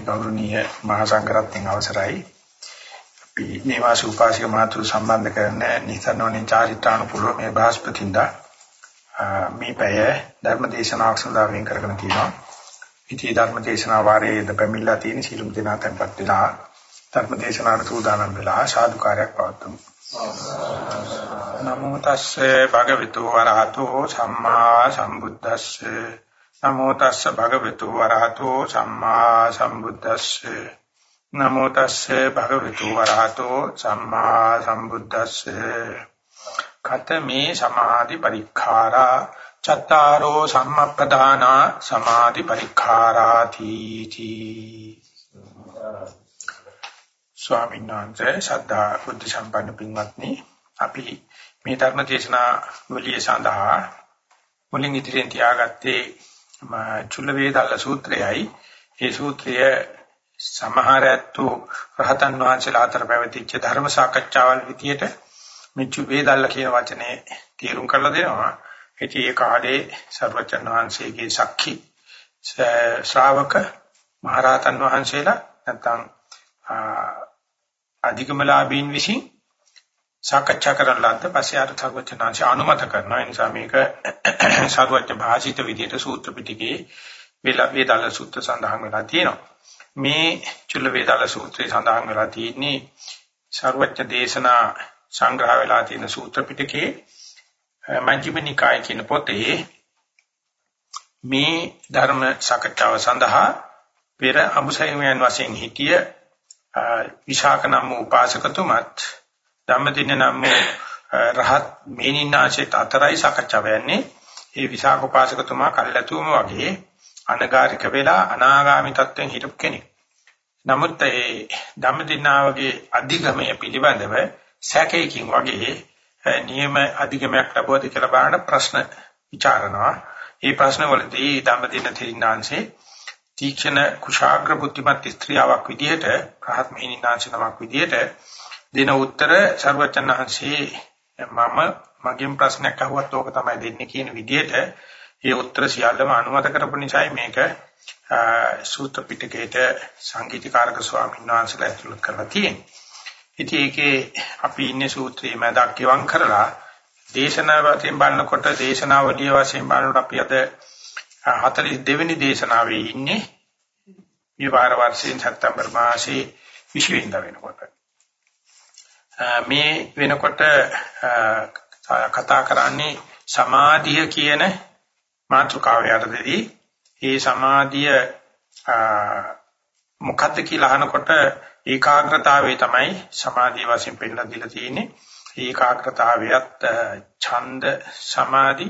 ගෞරවනීය මහා සංඝරත්නයන් අවසරයි. අපි නේවාස උපාසික මාතු සම්බන්ධ කරන නිසනෝනේ චාරිත්‍රානුකූල මේ බ්‍රහස්පතින්දා මේ පැය ධර්ම දේශනාවක් සඳහා වෙන් කරගෙන තියෙනවා ඉති ධර්ම දේශනා වාරයේ දෙපැමිණලා තියෙන සීලම් දෙනා tempත් වෙලා ධර්ම දේශනාවට සූදානම් වෙලා සාදුකාරයක් පවත්වමු. නමෝ තස්සේ භගවතු වරහතෝ සම්මා සම්බුද්දස්සේ. නමෝ තස්ස භගවතු වරහතෝ සම්මා සම්බුද්දස්සේ. නමෝ තස්ස භගවතු වරහතෝ සම්මා සම්බුද්දස්සේ. කතමේ සමාධි පරික්ඛාරා චත්තාරෝ සම්මප්පදාන සමාධි පරික්ඛාරාති තී ස්වාමීන් වහන්සේ සද්ධා බුද්ධ සම්පන්න පින්වත්නි අපි මේ ධර්ම දේශනා වලිය සඳහා මුලින් ඉදිරියෙන් තියාගත්තේ චුල්ල වේදල්ල සූත්‍රයයි ඒ සූත්‍රය සමහරත්තු රහතන් වහන්සේලා අතර පැවතිච්ච ධර්ම සාකච්ඡාවල් විදියට මෙචු වේදල්ල කියන වචනේ තේරුම් කරලා දෙනවා. ඉතින් ඒ කාලේ සර්වචන් වහන්සේගේ සක්ඛි ශ්‍රාවක මහරහතන් වහන්සේලා නැත්නම් අධිකමලාභීන් විසින් සාකච්ඡා කරන ලද්ද පස්සේ අර සර්වචනාංශ අනුමත කරනවා. ඒ නිසා මේක සර්වඥ භාෂිත විදියට සූත්‍ර පිටකේ වේලා වේදාල සූත්‍ර සඳහන් වෙලා තියෙනවා. මේ චුල්ල වේදාල සූත්‍රයේ සඳහන් වෙලා තියෙන්නේ සර්වඥ දේශනා සංග්‍රහ වෙලා තියෙන සූත්‍ර පිටකේ මජ්ක්‍ධිම නිකාය කියන පොතේ මේ ධර්ම සාකච්ඡාව සඳහා පෙර අමුසයමයන් වශයෙන් හිටිය විශාක නම් උපාසකතුමත් ධම්මදින නම් රහත් මේනින්නාශේත අතරයි සාකච්ඡා වෙන්නේ. ඒ විසාක උපාසකතුමා කල්ැතුම වගේ අනගාരിക වෙලා අනාගාමී තත්වෙන් හිටපු කෙනෙක්. නමුත් ඒ ධම්මදිනා වගේ අධිගමය පිළිබඳව සැකයකින් වගේ නියම අධිගමයක් ලැබුවද කියලා බලන ප්‍රශ්න ਵਿਚාරනවා. ඒ ප්‍රශ්නවලදී ධම්මදින තිරින්නාංශේ තීක්ෂණ කුශාග්‍ර බුද්ධිමත් ස්ත්‍රියාවක් විදිහට රහත් මෙහිණාංශ නමක් විදිහට දෙන උත්තර ਸਰවචනහන්සේ මම මගෙන් ප්‍රශ්නයක් අහුවත් ඕක තමයි දෙන්නේ කියන විදිහට ඒ උත්තර සියල්ලම අනුමත කරපු නිසායි මේක සූත්‍ර පිටකේට සංගීතකාරක ස්වාමීන් වහන්සේලා ඇතුළත් කරලා තියෙන්නේ. ඉතින් ඒකේ අපි ඉන්නේ සූත්‍රයේ මැදක් ගෙවම් කරලා දේශනා වශයෙන් බලනකොට දේශනාවලිය වශයෙන් බලනකොට අපි අද 42 වෙනි දේශනාවේ ඉන්නේ. මේ වාර වර්ෂයෙන් සැප්තැම්බර් මාසයේ 20 වෙනිදා වෙනකොට. මේ වෙනකොට කතා කරන්නේ සමාධිය කියන මාතෘකාව යටතේදී. ඒ සමාධිය මොකක්ද කියලා අහනකොට ඒකාග්‍රතාවය තමයි සමාධිය වශයෙන් පෙන්නලා දීලා තියෙන්නේ. ඒකාග්‍රතාවයත් ඡන්ද සමාධි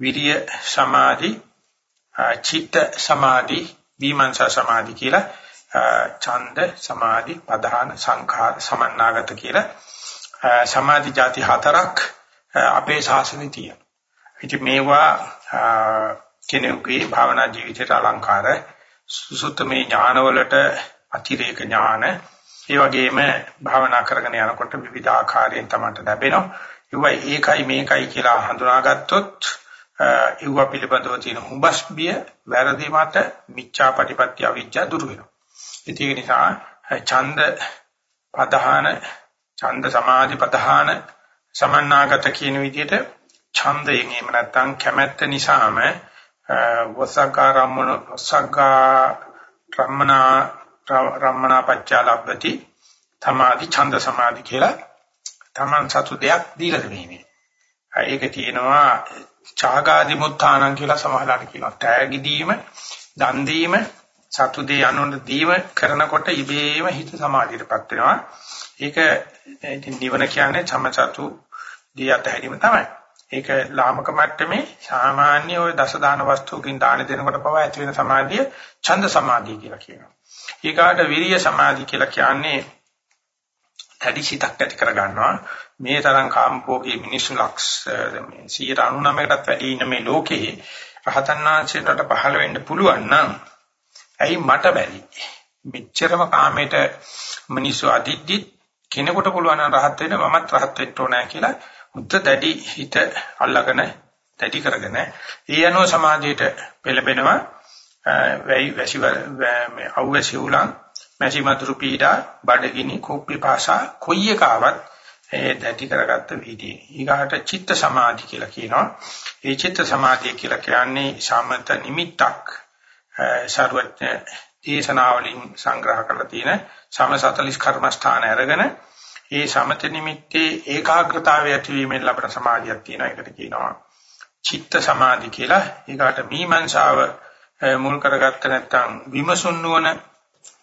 විරිය සමාධි චිත්ත සමාධි විමර්ශන සමාධි කියලා ඡන්ද සමාධි ප්‍රධාන සංඛාර සමන්නාගත කියලා සමාධි જાති හතරක් අපේ ශාසනයේ තියෙනවා. ඉතින් මේවා කෙනෙකුගේ භාවනා ජීවිතයට අලංකාර සුසුත්තමේ ඥානවලට අතිරේක ඥාන ඒ වගේම භාවනා කරගෙන යනකොට විවිධ ආකාරයෙන් තමයි ලැබෙනවා. ඒවයි ඒකයි මේකයි කියලා හඳුනාගත්තොත් ඒව පිළිබඳව තියෙන හුඹස් බිය වැරදි මත මිච්ඡාපටිපත්‍ය අවිජ්ජා දුරු වෙනවා. ඒක නිසා ඡන්ද පදහාන ඡන්ද සමාධි පදහාන සමන්නාගත කියන විදිහට ඡන්දයෙන් එහෙම නැත්නම් කැමැත්ත නිසාම වසග්ගා රම්මන වසග්ගා රම්මනා රම්මනා පච්චාලබ්බති තමාදි ඡන්ද සමාධි කියලා තමන් සතු දෙයක් දීලා දෙන්නේ. ඒක තියෙනවා ඡාගාදි මුත්තානං කියලා සමහරවිට කියනවා. තෑගි දීම, දන් දීම, සතු දේ අනුන දීම කරනකොට ඉබේම හිත සමාධියටපත් වෙනවා. ඒක ඉතින් නිවන කියන්නේ සමසතු දී අතහැරීම තමයි. ඒක ලාමක මට්ටමේ සාමාන්‍ය ওই දස දාන වස්තුකින් දාන දෙනකොට පවා ඇති වෙන සමාධිය ඡන්ද සමාධිය කියලා කියනවා. ඊගාට විරිය සමාධිය කියලා කියන්නේ තඩි සිතක් ඇති කර ගන්නවා. මේ තරම් කාම්පෝගේ මිනිස්සු ලක්ෂ 199කටත් වැඩි ඉන්න මේ ලෝකේ රහතන් වහන්සේට පහළ වෙන්න පුළුවන් නම් ඇයි මට බැරි? මෙච්චරම කාමයට මිනිස්සු අදිද්දි කෙනෙකුට පුළුවන් නම් රහත් වෙන්න මමත් රහත් වෙන්න ඕනෑ කියලා මුත්‍ත දැඩි හිත අල්ලගෙන දැඩි කරගෙන ඒ යනෝ සමාධියට පෙළඹෙනවා වැයි වැසි මේ අවැසි උලන් මැසි මතුරු පීඩා බඩගිනි කුප්පි පාසා කොයි එකාවත් ඒ දැටි කරගත්ත වීදී. ඊගාට චිත්ත සමාධි කියලා කියනවා. ඒ චිත්ත සමාධිය කියලා කියන්නේ සමත නිමිත්තක්. සර්වඥ දේශනාවලින් සංග්‍රහ කරලා තියෙන සම 40 කර්මස්ථාන අරගෙන ඒ සමත නිමිත්තේ ඒකාග්‍රතාවය ඇතිවීමෙන් ලබන සමාධියක් තියෙනවා. ඒකට කියනවා චිත්ත සමාධි කියලා. ඊගාට මීමන්සාව මුල් කරගත්ත නැත්නම් විමසුන් නුවණ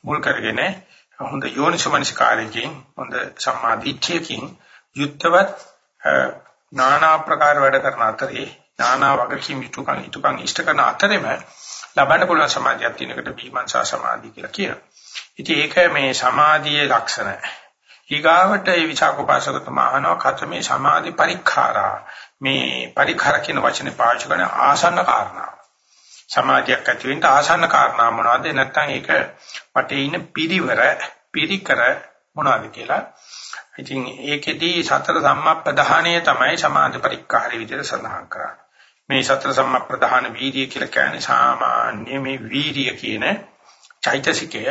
මුල් කරගෙන හොඳ යෝනිසමනසිකාරයෙන් හොඳ සම්මාදිට්ඨියකින් යුක්තවත් নানা ආකාර වැඩ කරන අතරේ নানা වගකීම් යුතුයකම් යුතුයකම් ඉෂ්ට කරන අතරෙම ලබන්න පුළුවන් සමාධියක් තියෙනකට විමර්ශා සමාධිය කියලා කියනවා. ඉතින් ඒක මේ සමාධියේ ලක්ෂණ. ඊගාවට ඒ විචාකෝපාසකතුමා අහනවා කතමේ සමාධි පරික්ඛාරා. මේ පරික්ඛාර කියන වචනේ පාවිච්චි කරන ආසන්න කාරණා. සමාධියක් ඇති වෙන්න ආසන්න කාරණා මොනවද? නැත්නම් ඒක වටේ ඉන්න පිරිවර පිරිකර මොනවද කියලා. ඉතින් ඒකෙදී සතර සම්මප්පදාහණය තමයි සමාධි පරික්කාරී විදිහට සඳහන් කරන්නේ. මේ සතර සම්මප්පදාහන වීර්ය කියලා කියන්නේ සාමාන්‍ය මේ වීර්ය කියන චෛතසිකය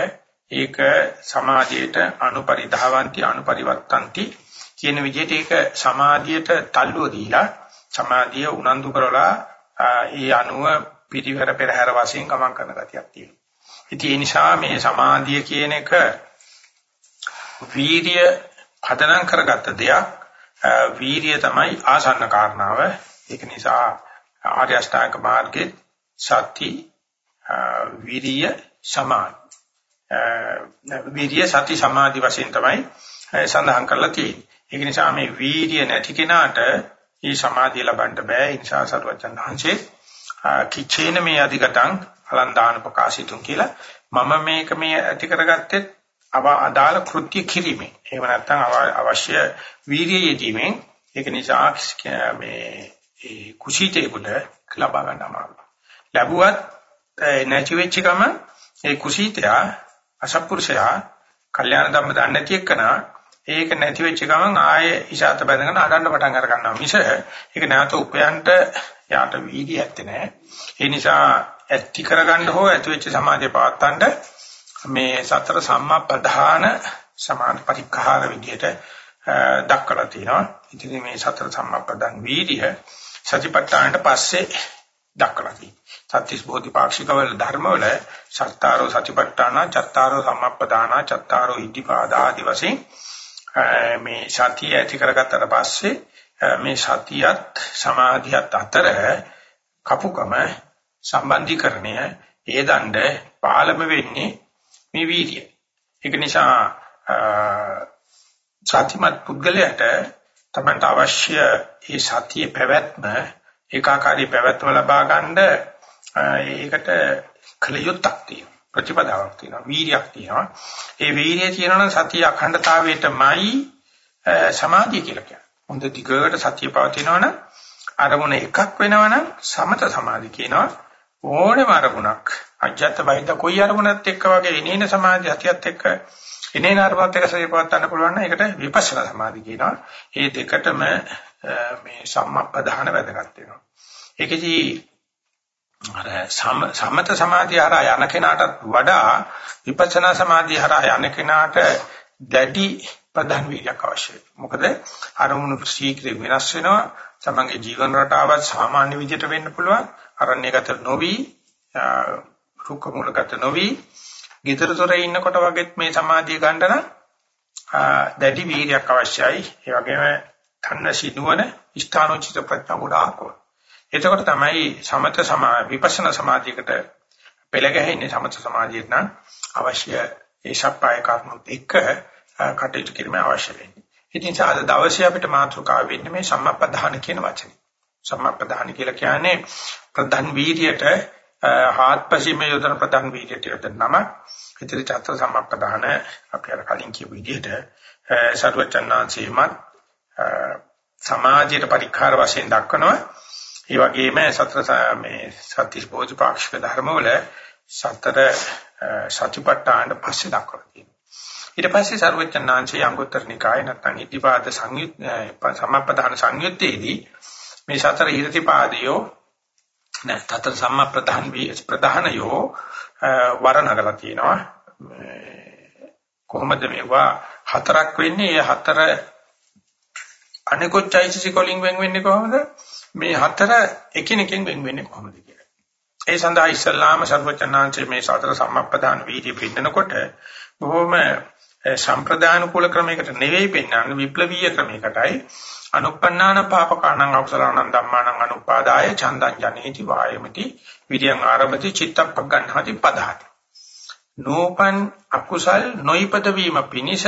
ඒක සමාධියට අනුපරිධාවಂತಿ අනුපරිවත්තಂತಿ කියන විදිහට ඒක සමාධියට තල්ලුව දීලා සමාධිය උනන්දු කරලා ඒ අනුව පිටිවර පෙරහැර වශයෙන් ගමන් කරන ගතියක් තියෙනවා. ඉතින් ඒ නිසා මේ සමාධිය කියන එක වීර්ය පදනම් කරගත්ත දෙයක්. වීර්ය තමයි ආසන්න කාරණාව. ඒක නිසා ආර්ය අෂ්ටාංග මාර්ගයේ සති විරිය සමාධි විරිය සති සමාධි වශයෙන් තමයි සඳහන් කරලා තියෙන්නේ. ඒක නිසා මේ වීර්ය නැති කෙනාට මේ සමාධිය ලබන්න බෑ. ඒ නිසා සරුවචන් වහන්සේ කිචේන මේ අධිගතං අලන්දාන ප්‍රකාශිතුන් කියලා මම මේක මේ ඇති කරගත්තේ අදාළ කෘත්‍ය කිරීමෙන්. එහෙම නැත්නම් අවශ්‍ය වීර්යය යෙදීමෙන් ඒක නිසා මේ ඒ කුසීතේකට ලබා ගන්න අමාරුයි. ලැබුවත් නැති වෙච්ච ගම ඒ කුසීතයා අසත්පුරුෂයා කල්යාණ ධම්ම දන්නේ නැති එක්කනා ඒක නැති වෙච්ච ගමන් ආයේ ඉෂාත බැඳගෙන අඩන්න පටන් අර ගන්නවා මිස ඒක නැවත උපයන්ට යාට වීර්යය ඇත්තේ නැහැ. ඒ නිසා ඇති කරගන්න හෝ ඇති වෙච්ච සමාධිය පවත්තන්න මේ සතර සම්මා ප්‍රධාන සමාධි පරික්ඛාර විදියට දක්වලා තියෙනවා. ඉතින් මේ සතර සම්මා ප්‍රධාන වීර්ය සතිපට්ඨානට පස්සේ දක්වලා තියෙනවා. සත්‍තිස් බෝධිපාක්ෂිකවල ධර්මවල සත්තාරෝ සතිපට්ඨාන, චත්තාරෝ සම්මප්පදාන, චත්තාරෝ ඉද්ධිපාදා ආදි වශයෙන් මේ සතිය ඇති කරගත්තට පස්සේ මේ සතියත් සමාධියත් අතර කපුකම සම්බන්ධීකරණය ඒ දණ්ඩ පාලම වෙන්නේ මේ වීර්යය. ඒක නිසා සතිමත් පුද්ගලයාට තමයි අවශ්‍ය ඒ සතියේ පැවැත්ම ඒකාකාරී පැවැත්ම ලබා ගන්න ඒකට කලියුත්තක් තියෙනවා. ප්‍රතිපදාවක් තියෙනවා. වීර්යයක් තියෙනවා. ඒ වීර්යය තියෙනවා සතිය අඛණ්ඩතාවයටමයි සමාධිය කියලා කියන්නේ. හොඳ දිගට සතිය පවතිනවනම් අරමුණ එකක් වෙනවනම් සමත සමාධි කියනවා. ඕනෙම අරමුණක් අජත්ත බහිද්ද කොයි අරමුණත් එක්ක වගේ එනේන සමාධි හතියත් එක්ක එනේන අරමුණත් එක්ක සතිය පවත්වන්න පුළුවන් නම් ඒකට විපස්සනා සමාධි කියනවා. මේ දෙකටම මේ සම්මප්පදාන වැදගත් වෙනවා. ඒකෙදි අර සමත සමාධිය හරහා යන කෙනාටත් වඩා විපස්සනා සමාධිය හරහා යන කෙනාට දැඩි ප්‍රධාන වීර්යයක් අවශ්‍යයි. මොකද අරමුණු ශීඝ්‍ර වෙනස් වෙනවා. තමන්ගේ ජීවන රටාවත් සාමාන්‍ය විදිහට වෙන්න පුළුවන්. අරණ්‍යගත නොවි, රුක්ක මූලගත නොවි, ගිතරතොරේ ඉන්නකොට වගේත් මේ සමාධිය ගන්න නම් දැඩි වීර්යයක් අවශ්‍යයි. ඒ වගේම තන්න සිනුවන ස්ථානෝචිත ප්‍රඥා ගොඩාක් එතකොට තමයි සමත සමා විපස්සනා සමාධියකට පෙළ ගැහෙන්නේ සමත සමාධියට නම් අවශ්‍ය ඒ ශප්පාය කර්මොත් එක්ක කටයුතු කිරීම අවශ්‍ය වෙන්නේ. ඉතින් සාද දවසේ අපිට මාතෘකාව වෙන්නේ මේ සම්මප්පදාන කියන වචනේ. සම්මප්පදාන කියලා කියන්නේ ප්‍රධාන වීර්යයට හාත්පසීම යොදන ප්‍රධාන වීර්යයට යොදන නම. ඉතින් චත්ත සම්මප්පදාන අපි අර කලින් කියපු විදිහට සරුවචනාංශීමත් සමාජයට පරික්කාර වශයෙන් දක්වනවා. ඒ වගේම සතර මේ සත්‍තිස් බෝධිපාක්ෂික ධර්මවල සතර සතිපට්ඨාන පස්සේ දක්වලා තියෙනවා. ඊට පස්සේ සරුවචනාංශයේ අංගුත්තර නිකාය නැත්නම් ඉතිපාද සංයුත් සම්පදාන සංයුත්තේදී මේ සතර ඉරතිපාදයෝ නෑ තතර සම්මා ප්‍රධාන ප්‍රධානයෝ වරණගලා තියෙනවා කොහොමද මේවා හතරක් වෙන්නේ? ඒ හතර අනිකුත් චෛතසික වලින් වෙන් වෙන්නේ කොහොමද? මේ හතර එකිනෙකින් වෙන් වෙන්නේ කොහොමද කියලා. ඒ සඳහා ඉස්සල්ලාම සර්වචනාංශයේ මේ සතර සම්මප්පදාන වීර්ය පින්නනකොට බොහොම සම්ප්‍රදාන කුල ක්‍රමයකට නෙවෙයි පෙන්වන්නේ විප්ලවීය ක්‍රමයකටයි. අනුප්පන්නාන පාපකාණං අවසලාණං ධම්මාණං අනුපාදාය චන්දං ජනේති වායමති විරියං ආරභති චිත්තප්ප ගන්නහති පදහති නෝපන් අකුසල් නොයිපද වීම පිණිස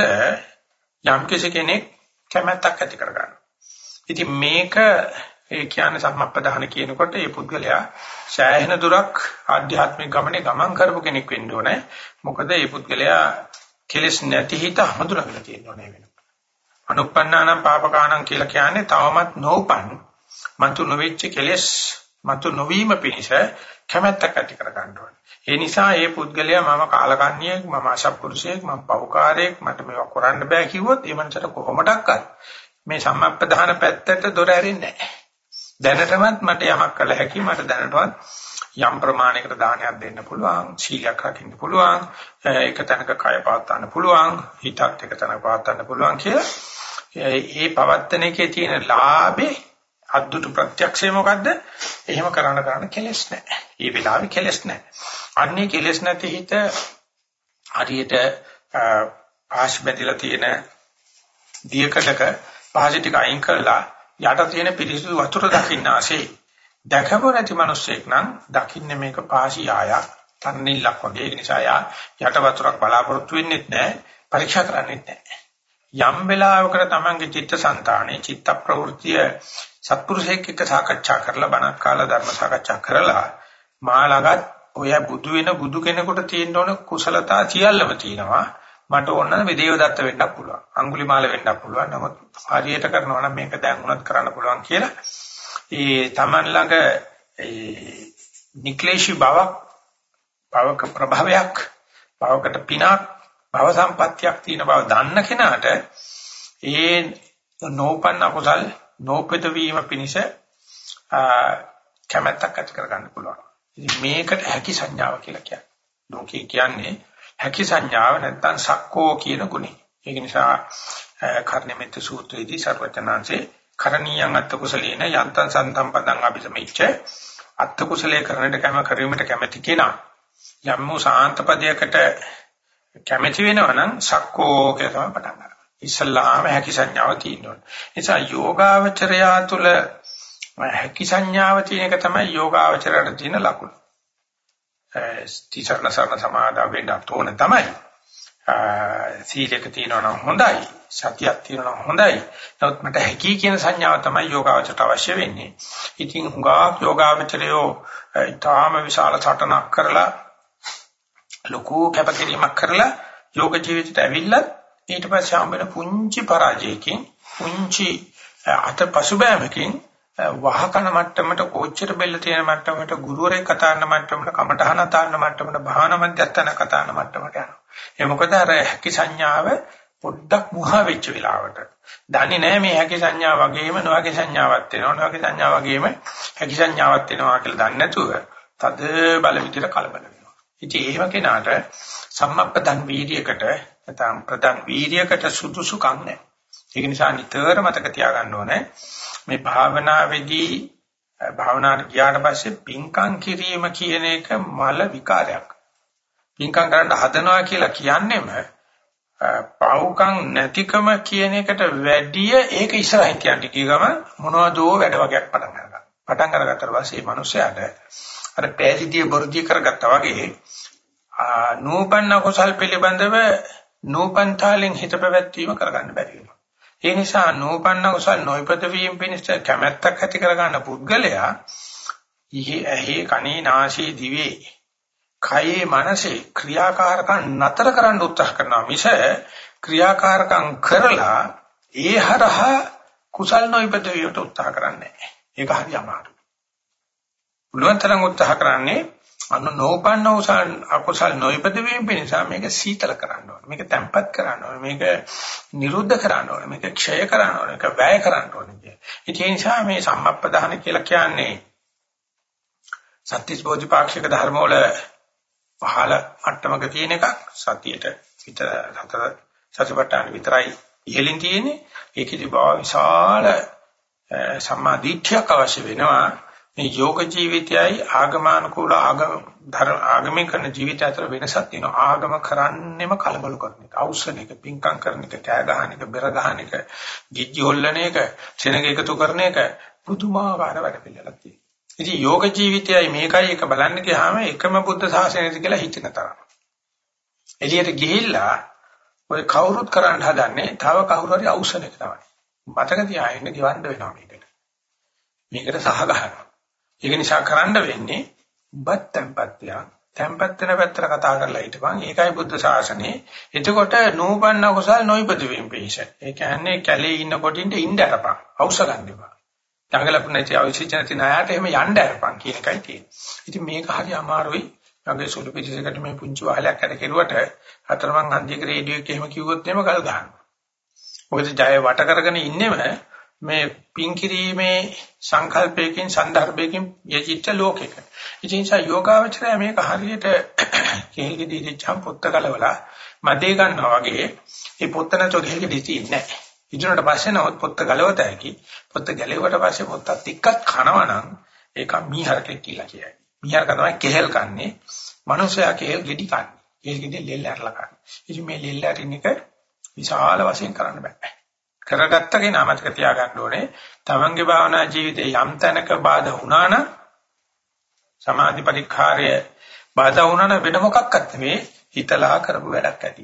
යම් කෙනෙක් කැමැත්තක් ඇති කර ගන්න. ඉතින් මේක ඒ කියන්නේ සම්මප්පදාන කියනකොට මේ පුද්ගලයා සෑහෙන දුරක් ආධ්‍යාත්මික ගමනේ ගමන් කරපු කෙනෙක් වෙන්න ඕනේ. මොකද මේ පුද්ගලයා කෙලස් නැති හිත හඳුනාගෙන තියෙනවා නේ අනුප්පන්නානම් පාපකානම් කියලා කියන්නේ තවමත් නොඋපන් මතු නොවෙච්ච කෙලෙස් මතු නොවීම පිණිස කැමැත්තක් ඇති කර ගන්න ඕනේ. ඒ නිසා මේ පුද්ගලයා මම කාලකන්ණියෙක් මම අසත්පුරුෂයෙක් මම පවුකාරයෙක් මට මේවා කරන්න බෑ කිව්වොත් ඒ මනසට කොහොමඩක්වත් මේ සම්මප්පදාන පැත්තට දොර ඇරෙන්නේ නැහැ. දැනටමත් මට යමක් කළ හැකි මට දැනටවත් යම් ප්‍රමාණයකට දානයක් දෙන්න පුළුවන් සීලයක් රකින්න පුළුවන් එක තැනක කය පවත්වන්න පුළුවන් හිතත් එක තැනක පවත්වන්න පුළුවන් කියලා ඒ පවත්තන එකේ තියෙන ලාභේ අද්දුට ප්‍රත්‍යක්ෂය මොකද්ද? එහෙම කරන්න කරන්න කෙලස් නැහැ. ඒ වෙලාවේ කෙලස් නැහැ. අන්නේ කෙලස් නැති හිත හරියට ආශ් බැඳලා තියෙන දියකඩක පහසි ටික අයින් කරලා යට තියෙන පිරිසිදු වතුර දකින්න ආසේ දැකපො නැති මිනිස්සෙක් නම් දකින්නේ මේක පාසි ආයක් තන්නිල්ලක් වගේ ඒ නිසා යා යට වතුරක් බලාපොරොත්තු වෙන්නේ නැහැ පරීක්ෂා කරන්නේ නැහැ යම් වෙලාවකට තමන්ගේ චිත්තසංතානයේ චිත්ත ප්‍රවෘත්තිය සත්පුරුෂයෙක් එක්ක සාකච්ඡා කරලා බණක් කාලා ධර්ම සාකච්ඡා කරලා මාළගත් ඔය බුදු වෙන බුදු කෙනෙකුට තියෙන්න ඕන කුසලතා සියල්ලම තියෙනවා. මට ඕන නම් දේවදත්ත වෙන්නත් පුළුවන්. අඟුලිමාල වෙන්නත් පුළුවන්. නමුත් හරියට කරනවා නම් මේක දැන් උනත් කරන්න පුළුවන් කියලා. ඒ තමන් ළඟ ඒ නික්ලේශී බවක් බවක ප්‍රභාවයක් බවකට පිනක් භව සම්පත්තියක් තියෙන බව දන්න කෙනාට ඒ නෝපන්න කුසල් නෝපිත වීම පිණිස කැමැත්තක් ඇති කරගන්න පුළුවන්. ඉතින් මේකට හැකි සංඥාව කියලා කියන්නේ. ලෝකේ කියන්නේ හැකි සංඥාව නැත්නම් සක්කෝ කියන ගුණය. ඒක නිසා කර්ණමෙත් සූත්‍රයේදී සර්වචනාංශේ කරණීයන් අත්ත කුසලේන යන්තං සන්තම් පදං අபிසමිච්ච අත්ත කුසලයේ කරන්නට කැම කරීමට කැමැති කෙනා යම් වූ සාන්ත පදයකට කැමැති වෙනවා නම් සක්කෝ කියලා තමයි පටන් ගන්න. ඉස්සල්ලාම හැකි සංඥාව තියෙනවා. නිසා යෝගාවචරයා තුළ හැකි සංඥාව තියෙන එක තමයි යෝගාවචරයට තියෙන ලකුණ. තිසරණ සරණ සමාදා වෙන්න තෝරන තමයි. සීලයක තියෙනවා නම් හොඳයි. සතියක් තියෙනවා නම් හොඳයි. නමුත් මට හැකි කියන සංඥාව තමයි යෝගාවචරයට අවශ්‍ය වෙන්නේ. ඉතින් හුඟා යෝගාවචරයෝ ඊටාම විශාල සටනක් කරලා ලොකු කැපකිරීමක් කරලා යෝග ජීවිතයට ඇවිල්ලා ඊට පස්සේ හම්බෙන පුංචි පරාජයකින් පුංචි අත පසුබෑමකින් වහකන මට්ටමට කොච්චර බෙල්ල තියෙන මට්ටමට ගුරුවරයෙක් කතාන මට්ටමට කමඨහන තාන්න මට්ටමට භාවන මධ්‍යස්ථාන කතාන මට්ටමට යනවා. ඒ මොකද අර හැකි සංඥාව පොඩ්ඩක් මුහා වෙච්ච වෙලාවට. දන්නේ නැහැ මේ හැකි සංඥා වගේම නොහැකි සංඥාවක් වෙනවා. නොහැකි සංඥා වගේම හැකි සංඥාවක් වෙනවා කියලා දන්නේ නැතුව තද බල විදිහට කලබල වෙනවා. ඉතින් එහෙම කෙනාට සම්මප්පදන් වීර්යයකට නැත්නම් ප්‍රදන් වීර්යයකට සුදුසුකම් නැහැ. ඒක නිසා නිතර මතක තියාගන්න ඕනේ මේ භාවනාවේදී භාවනාවට ගියාට පස්සේ පින්කම් කිරීම කියන එක මල විකාරයක්. පින්කම් කරන්න හදනවා කියලා කියන්නේම පවුකම් නැතිකම කියන එකට වැඩිය ඒක ඉස්සරහින් කියන්නේ කීගම මොනවදෝ වැඩ වගේක් පටන් ගන්නවා. පටන් අරගත්තට පස්සේ මේ මිනිස්යාට අර පෑදීදී බොරුදී කරගත්තා වගේ නූපන්න කුසල් පිළිබඳව නූපන් තාලෙන් හිත පැවැත්වීම කරගන්න බැරි වෙනවා. ඒ නිසා නූපන්න කුසල් නොයිපද වීම පිණිස කැමැත්තක් ඇති කරගන්න පුද්ගලයා ඉහි ඇහි කනේ නාසයේ දිවේ කයේ මනසේ ක්‍රියාකාරකම් නතර කරන්න උත්සාහ කරනවා මිස ක්‍රියාකාරකම් කරලා ඒ හරහා කුසල් නොයිපද වීමට උත්සාහ කරන්නේ නැහැ. ඒක හරි අමාරුයි. පුළුවන් තරම් උත්සාහ කරන්නේ අන්න නෝපන්න උසල් අකුසල් නොයිපද වීම නිසා මේක සීතල කරන්න ඕනේ. මේක තැම්පත් කරන්න ඕනේ. මේක නිරුද්ධ කරන්න ඕනේ. මේක ක්ෂය කරන්න ඕනේ. මේක වැය කරන්න ඕනේ. ඒ නිසා මේ සම්මප්පදාන කියලා කියන්නේ සත්‍තිස් බෝධිපාක්ෂික ධර්ම වල පහළ මට්ටමක තියෙන එකක් සතියට විතර හතර සතිපට්ඨාන විතරයි ඉහළින් තියෙන්නේ ඒකෙදි බව විශාල සම්මා දිට්ඨියක් අවශ්‍ය වෙනවා මේ යෝග ජීවිතයයි ආගමානුකූල ආගම ධර්ම ආගමෙන් කරන ජීවිතය අතර වෙනසක් තියෙනවා. ආගම කරන්නෙම කලබල කරන එක අවශ්‍යන එක පිංකම් කරන එක කෑ ගහන එක බෙර ගහන එක ගිජ්ජි හොල්ලන එක සෙනග එකතු කරන එක පුදුමාකාර වැඩ පිළිවෙලක් තියෙනවා. ඉතින් යෝග ජීවිතයයි මේකයි එක බලන්න ගියාම එකම බුද්ධ ශාසනයද කියලා හිතෙන තරම්. එළියට ගිහිල්ලා ඔය කවුරුත් කරන්න හදන්නේ තව කවුරු හරි අවශ්‍යන එක තමයි. මතක තියාගන්න ගිවන්න වෙනවා මේකට. මේකට සහ ගන්නවා. ඒක නිසා කරන්න වෙන්නේ උඹත් tempatya tempත් වෙන පැත්තට කතා කරලා හිටපන් ඒකයි බුද්ධ ශාසනය. එතකොට නූපන්න කුසල් නොයිපද වීම පිහිස. ඒ කියන්නේ කැලේ ඉන්න කොටින්ට ඉන්න අරපන්. අවශ්‍ය ගන්න එපා. දඟලපු නැති අවශ්‍ය නැති ණයට එහෙම යන්න අරපන් කියන එකයි තියෙන්නේ. ඉතින් මේක හරි අමාරුයි. මගේ සුළු පිටිසකට මේ පුංචි වහලයක් අර කෙරුවට හතරමං හන්දියක රේඩියෝ එකේ එහෙම කිව්වොත් එහෙම කල් ගන්නවා. මොකද ජය වට කරගෙන ඉන්නෙම මේ පින් කිරීමේ සංකල්පයකින් සන්දර්භයකින් යචිත්ත ලෝකයක. ඉතින් සා යෝගාවචරය මේක හරියට කෙහෙල්ගෙදී දිච්චම් පොත්ත කලවලා මදේ ගන්නවා වගේ මේ පොත්ත නැතෝ කෙහෙල්ගෙදී තියන්නේ නැහැ. ඉදුණට පස්සේ නවත් පොත්ත ගලවත හැකි. පොත්ත ගැලෙවට පස්සේ පොත්තත් එක්කත් කනවා නම් ඒක මීහරකෙක් කියලා කියයි. මීහරක තමයි කෙහෙල් කන්නේ. මනුස්සයා කෙහෙල් ගෙඩි කන්නේ. කෙහෙල් ගෙඩි ලෙල්ල ඇරලා කන්නේ. ඉතින් මේ ලෙල්ල අරින්න එක විශාල වශයෙන් කරන්න බෑ. කරගත්ත කෙනා මතක තියාගන්න ඕනේ තමන්ගේ භාවනා ජීවිතේ යම් තැනක බාධා වුණා නම් සමාධි පරික්ඛාරය බාධා වුණා නම් වෙන මොකක්වත් නෙමේ හිතලා කරපු වැඩක් ඇති.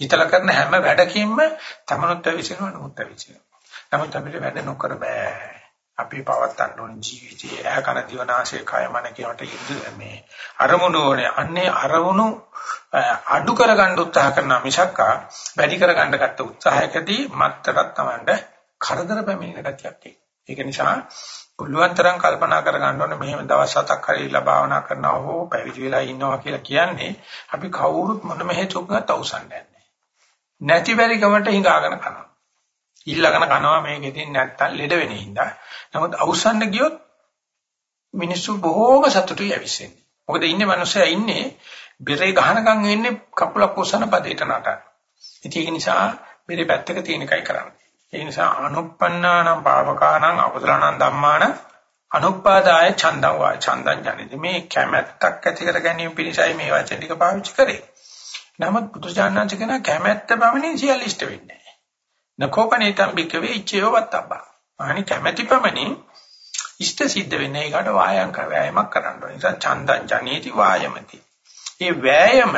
හිතලා කරන හැම වැඩකින්ම තමනුත් විසිනවා නුත් විසිනවා. නමුත් අපිට වැඩ නොකර බෑ. අපි පවත්තන්න ඕන ජීවිතය. ඇකන දිවනාශය කය මන කියවට යුද්ධ මේ අරමුණු ඕනේ. අන්නේ අරමුණු අඩු කරගන්න උත්සාහ කරන මිසක්කා වැඩි කරගන්න ගත්ත උත්සාහයකදී මත්තරක් තමන්ට කරදර පැමිණෙන ගතියක් ඒක නිසා පුළුවන් තරම් කල්පනා කරගන්න ඕනේ මෙහෙම දවස් හතක් හරි ලබාවනා කරනවා හෝ පැවිදි වෙලා ඉන්නවා කියලා කියන්නේ අපි කවුරුත් මොනම හේතුවකට අවසන් නැති බැරි කමට හිඟාගෙන කරනවා ඊළඟන කනවා මේකෙදින් නැත්තම් ලෙඩ වෙන හින්දා. නමුත් අවසන්න ගියොත් මිනිස්සු බොහෝම සතුටුයි ඇවිස්සෙන්නේ. මොකද ඉන්නේ මිනිස්සයා ඉන්නේ බෙරේ ගහනකම් වෙන්නේ කකුලක් ඔසන පදේට නටන. ඉතින් ඒක නිසා බෙරේ පැත්තක තියෙන එකයි කරන්නේ. ඒ නිසා අනුප්පන්නානම් පාවකානම් අකුසලානම් ධම්මාන අනුපාදාය ඡන්දං වා ඡන්දං ජනිත මේ කැමැත්තක් ඇති කර ගැනීම පිණිසයි මේ වචන ටික පාවිච්චි කරේ. නමුත් බුදුජානනාංශ කියන කැමැත්ත පමණින් සියල්ල ඉෂ්ට වෙන්නේ නකෝපනේතම් බිකවේ ඉච්ඡේව වත්තබ්බා. අහනි කැමැතිපමණින් ඉෂ්ට සිද්ධ වෙන්නේ ඒකට වායම් කර වෑයමක් කරන්න ඕනේ. නිසා චන්දං ජනේති වායමති. මේ වෑයම